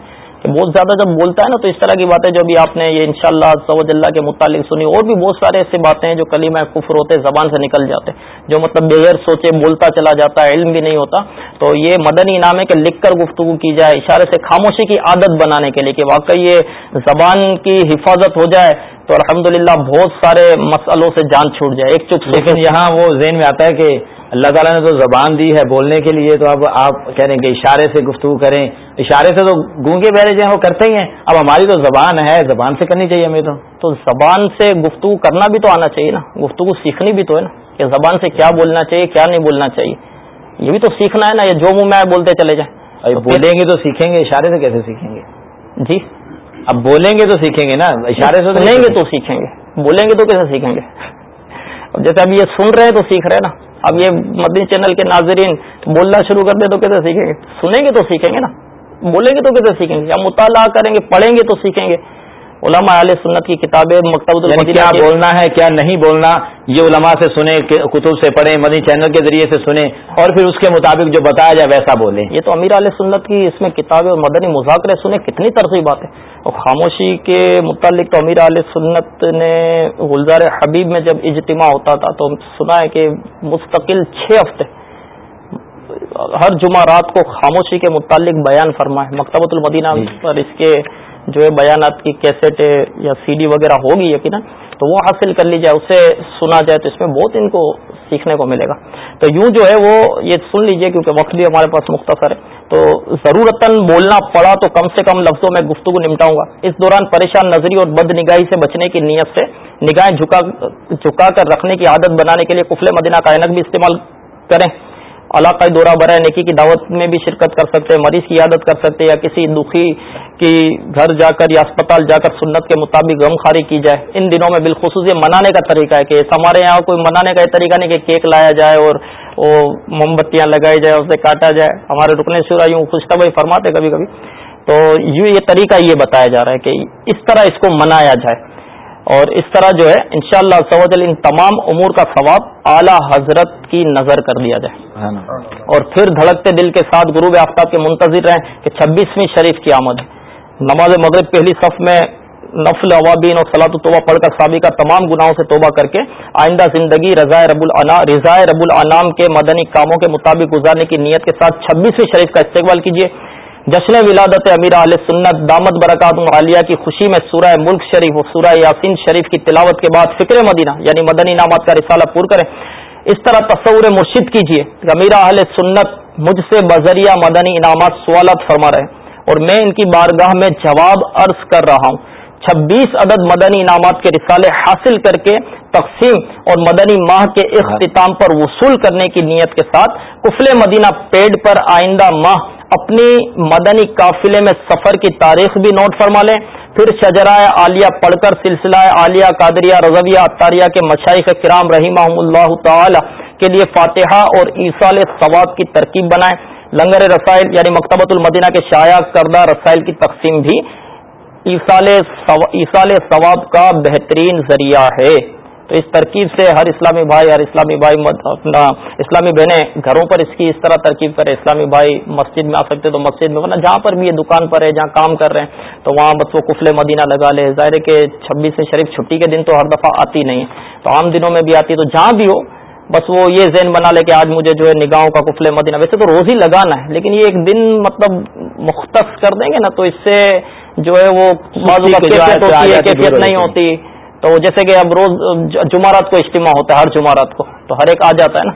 S4: بہت زیادہ جب بولتا ہے نا تو اس طرح کی باتیں جو بھی آپ نے یہ ان شاء اللہ اللہ کے متعلق سنی، اور بھی بہت سارے ایسی باتیں ہیں جو کلمہ کفر ہوتے زبان سے نکل جاتے جو مطلب بغیر سوچے بولتا چلا جاتا ہے، علم بھی نہیں ہوتا۔ تو یہ مدنی انعام ہے کہ لکھ کر گفتگو کی جائے، اشارے سے خاموشی کی عادت بنانے کے لیے کہ واقعی یہ زبان کی حفاظت ہو جائے تو الحمدللہ بہت سارے مسئلوں سے جان چھوٹ جائے۔ ایک چپ
S1: لیکن یہاں وہ ذہن میں آتا ہے کہ اللہ تعالیٰ نے تو زبان دی ہے بولنے کے لیے، تو اب آپ کہہ رہے ہیں کہ اشارے سے گفتگو کریں۔ اشارے سے تو گونگے بہرے جو ہیں وہ کرتے ہی ہیں۔ اب ہماری تو زبان ہے زبان سے کرنی چاہیے ہمیں تو۔
S4: تو زبان سے گفتگو کرنا بھی تو آنا چاہیے نا۔ گفتگو سیکھنی بھی تو ہے نا کہ زبان سے کیا بولنا چاہیے کیا نہیں بولنا چاہیے۔ یہ بھی تو سیکھنا ہے نا یہ جو منہ میں بولتے چلے جائیں۔
S1: بولیں گے تو سیکھیں گے اشارے سے کیسے سیکھیں گے؟
S4: جی۔
S1: اب بولیں گے تو سیکھیں گے نا اشارے سے
S4: سنیں گے تو سیکھیں گے۔ بولیں گے تو کیسے سیکھیں گے؟ اب جیسے اب یہ سن رہے ہیں تو سیکھ رہے ہیں نا۔ اب یہ مدنی چینل کے ناظرین بولنا شروع کر دیں تو کیسے سیکھیں گے؟ سنیں گے تو سیکھیں گے نا۔ بولیں گے تو کیسے سیکھیں گے؟ یا مطالعہ کریں گے پڑھیں گے تو سیکھیں گے۔ علماء علیہ سنت کی کتابیں مکتب
S1: یعنی کیا بولنا ہے کیا نہیں بولنا یہ علماء سے سنیں کتب سے پڑھیں مدنی چینل کے ذریعے سے سنیں اور پھر اس کے مطابق جو بتایا جائے ویسا بولیں۔
S4: یہ تو امیر علیہ سنت کی اس میں کتابیں اور مدنی مذاکرے سنیں کتنی بات ہے اور خاموشی کے متعلق تو امیر علیہ سنت نے گلزار حبیب میں جب اجتماع ہوتا تھا تو سنا ہے کہ مستقل چھ ہفتے ہر جمعہ رات کو خاموشی کے متعلق بیان فرمائے۔ مکتبۃ المدینہ جی۔ پر اس کے جو ہے بیانات کی کیسٹ یا سی ڈی وغیرہ ہوگی یقیناً تو وہ حاصل کر لی جائے اسے سنا جائے تو اس میں بہت ان کو سیکھنے کو ملے گا۔ تو یوں جو ہے وہ یہ سن لیجیے کیونکہ وقت بھی ہمارے پاس مختصر ہے۔ تو ضرورت بولنا پڑا تو کم سے کم لفظوں میں گفتگو نمٹاؤں گا۔ اس دوران پریشان نظری اور بد نگاہی سے بچنے کی نیت سے نگاہیں جھکا جھکا کر رکھنے کی عادت بنانے کے لیے کفل مدینہ کا اینک بھی استعمال کریں۔ علاقائی دورہ برائے نیکی کی دعوت میں بھی شرکت کر سکتے ہیں مریض کی عادت کر سکتے ہیں یا کسی دکھی کی گھر جا کر یا اسپتال جا کر سنت کے مطابق غم خاری کی جائے۔ ان دنوں میں بالخصوص یہ منانے کا طریقہ ہے کہ ہمارے یہاں کوئی منانے کا یہ طریقہ نہیں کہ کیک لایا جائے اور وہ موم بتیاں لگائی جائے، اسے کاٹا جائے۔ ہمارے رکنے شورا یوں خوشتا بھائی فرماتے کبھی کبھی تو یوں یہ طریقہ یہ بتایا جا رہا ہے کہ اس طرح اس کو منایا جائے۔ اور اس طرح جو ہے انشاءاللہ شاء اللہ ان تمام امور کا ثواب اعلی حضرت کی نظر کر دیا جائے۔ اور پھر دھڑکتے دل کے ساتھ غروب آفتاب کے منتظر رہیں کہ چھبیسویں شریف کی آمد نماز مغرب پہلی صف میں نفل عوابین اور صلاح توبہ پڑھ کر سابقہ تمام گناہوں سے توبہ کر کے آئندہ زندگی رضائے رب العنا رضائے رب العنام کے مدنی کاموں کے مطابق گزارنے کی نیت کے ساتھ چھبیسویں شریف کا استقبال کیجیے جشن ولادت امیر علیہ سنت دامت برکات عالیہ کی خوشی میں سورہ ملک شریف اور سورہ یاسین شریف کی تلاوت کے بعد فکر مدینہ یعنی مدنی انعامات کا رسالہ پور کریں۔ اس طرح تصور مرشد کیجیے امیر اہل سنت مجھ سے بذریعہ مدنی انعامات سوالات فرما رہے اور میں ان کی بارگاہ میں جواب عرض کر رہا ہوں۔ چھبیس عدد مدنی انعامات کے رسالے حاصل کر کے تقسیم اور مدنی ماہ کے اختتام پر وصول کرنے کی نیت کے ساتھ کفل مدینہ پیڈ پر آئندہ ماہ اپنی مدنی قافلے میں سفر کی تاریخ بھی نوٹ فرما لیں۔ پھر شجرائے عالیہ پڑھ کر سلسلہ عالیہ قادریہ رضویہ اطاریہ کے مشائق کرام رحیم اللہ تعالی کے لیے فاتحہ اور عیسال ثواب کی ترکیب بنائیں۔ لنگر رسائل یعنی مکتبۃ المدینہ کے شائع کردہ رسائل کی تقسیم بھی عیسال ثواب کا بہترین ذریعہ ہے۔ تو اس ترکیب سے ہر اسلامی بھائی ہر اسلامی بھائی اپنا اسلامی بہنیں گھروں پر اس کی اس طرح ترکیب کرے اسلامی بھائی مسجد میں آ سکتے تو مسجد میں ورنہ جہاں پر بھی یہ دکان پر ہے جہاں کام کر رہے ہیں تو وہاں بس وہ کفل مدینہ لگا لے۔ ظاہر کہ چھبیس شریف چھٹی کے دن تو ہر دفعہ آتی نہیں ہے۔ تو عام دنوں میں بھی آتی ہے۔ تو جہاں بھی ہو بس وہ یہ ذہن بنا لے کہ آج مجھے جو ہے نگاہوں کا کفل مدینہ ویسے تو روز ہی لگانا ہے لیکن یہ ایک دن مطلب مختص کر دیں گے نا تو اس سے جو ہے وہ کیفیت نہیں ہوتی۔ تو جیسے کہ اب روز جمعرات کو اجتماع ہوتا ہے ہر جمعرات کو تو ہر ایک آ جاتا ہے نا۔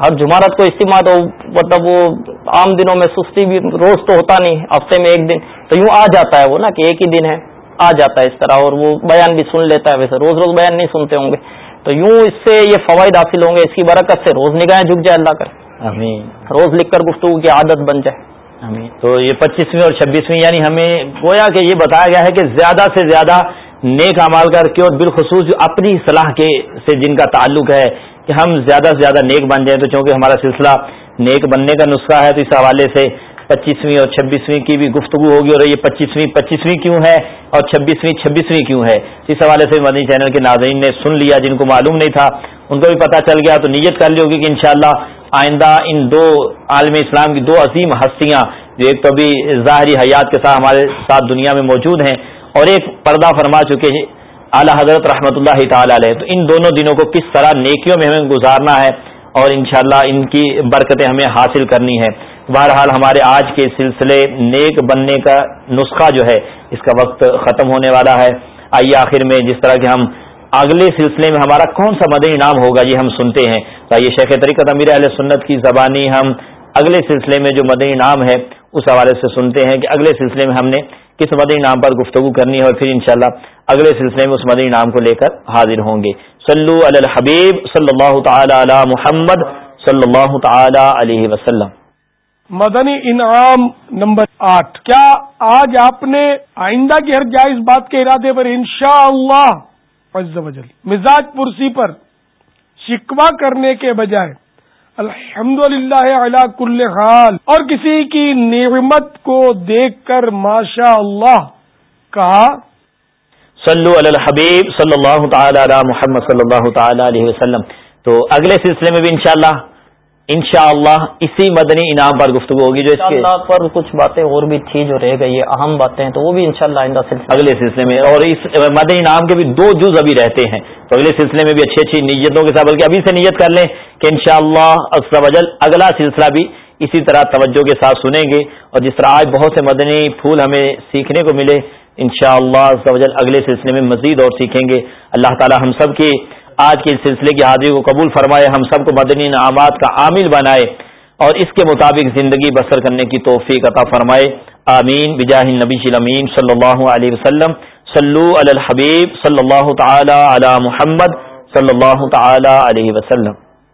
S4: ہر جمعرات کو اجتماع تو مطلب وہ عام دنوں میں سستی بھی روز تو ہوتا نہیں ہفتے میں ایک دن۔ تو یوں آ جاتا ہے وہ نا کہ ایک ہی دن ہے آ جاتا ہے اس طرح اور وہ بیان بھی سن لیتا ہے ویسے۔ روز روز بیان نہیں سنتے ہوں گے۔ تو یوں اس سے یہ فوائد حاصل ہوں گے اس کی برکت سے روز نگاہیں جھک جائے اللہ کر
S1: آمین۔
S4: روز لکھ کر گفتگو کی عادت بن جائے۔
S1: آمین۔ تو یہ پچیسویں اور چھبیسویں یعنی ہمیں گویا کہ یہ بتایا گیا ہے کہ زیادہ سے زیادہ نیک امال کر کے اور بالخصوص جو اپنی صلاح کے سے جن کا تعلق ہے کہ ہم زیادہ سے زیادہ نیک بن جائیں تو چونکہ ہمارا سلسلہ نیک بننے کا نسخہ ہے تو اس حوالے سے پچیسویں اور چھبیسویں کی بھی گفتگو ہوگی اور یہ پچیسویں پچیسویں کیوں ہے اور چھبیسویں چھبیسویں کیوں ہے؟ اس حوالے سے مدنی چینل کے ناظرین نے سن لیا جن کو معلوم نہیں تھا، ان کو بھی پتہ چل گیا تو نیت کر لی ہوگی کہ انشاءاللہ آئندہ ان دو عالم اسلام کی دو عظیم ہستیاں جو ایک تو بھی ظاہری حیات کے ساتھ ہمارے ساتھ دنیا میں موجود ہیں اور ایک پردہ فرما چکے ہیں اعلیٰ حضرت رحمۃ اللہ تعالی علیہ۔ تو ان دونوں دنوں کو کس طرح نیکیوں میں ہمیں گزارنا ہے اور انشاءاللہ ان کی برکتیں ہمیں حاصل کرنی ہے بہرحال ہمارے آج کے سلسلے نیک بننے کا نسخہ جو ہے، اس کا وقت ختم ہونے والا ہے۔ آئیے آخر میں جس طرح کہ ہم اگلے سلسلے میں ہمارا کون سا مدنی نام ہوگا، یہ ہم سنتے ہیں۔ تو آئیے شیخ طریقت امیر علیہ سنت کی زبانی ہم اگلے سلسلے میں جو مدنی نام ہے، اس حوالے سے سنتے ہیں کہ اگلے سلسلے میں ہم نے کس مدنی نام پر گفتگو کرنی ہے اور پھر انشاءاللہ اگلے سلسلے میں اس مدنی نام کو لے کر حاضر ہوں گے۔ صلو علی الحبیب صلی اللہ تعالی علی محمد صلی اللہ تعالی علیہ وسلم۔
S3: مدنی انعام نمبر آٹھ۔ کیا آج آپ نے آئندہ کی ہر جائز بات کے ارادے پر انشاءاللہ اللہ مزاج پرسی پر شکوا کرنے کے بجائے الحمد للہ اللہ کل حال۔ اور کسی کی نعمت کو دیکھ کر ماشاء اللہ کہا۔
S1: صلو علی الحبیب صلی اللہ تعالی علی محمد صلی اللہ تعالی علیہ وسلم۔ تو اگلے سلسلے میں بھی انشاءاللہ انشاءاللہ اسی مدنی انعام پر گفتگو ہوگی جو اس کے
S4: پر کچھ باتیں اور بھی تھی جو رہ گئی اہم باتیں تو وہ بھی انشاءاللہ آئندہ سلسلے
S1: اگلے سلسلے میں اور اس مدنی انعام کے بھی دو جز ابھی رہتے ہیں۔ تو اگلے سلسلے میں بھی اچھی اچھی نیتوں کے ساتھ بلکہ ابھی سے نیت کر لیں کہ انشاءاللہ شاء اللہ اگلا سلسلہ بھی اسی طرح توجہ کے ساتھ سنیں گے۔ اور جس طرح آج بہت سے مدنی پھول ہمیں سیکھنے کو ملے ان شاء اگلے سلسلے میں مزید اور سیکھیں گے۔ اللہ تعالی ہم سب کی آج کے اس سلسلے کی حاضری کو قبول فرمائے، ہم سب کو مدنی انعامات کا عامل بنائے اور اس کے مطابق زندگی بسر کرنے کی توفیق عطا فرمائے۔ آمین۔ بجاہ نبی امین صلی اللہ علیہ وسلم۔ صلو علی الحبیب صلی اللہ تعالی علی محمد صلی اللہ تعالی علیہ وسلم۔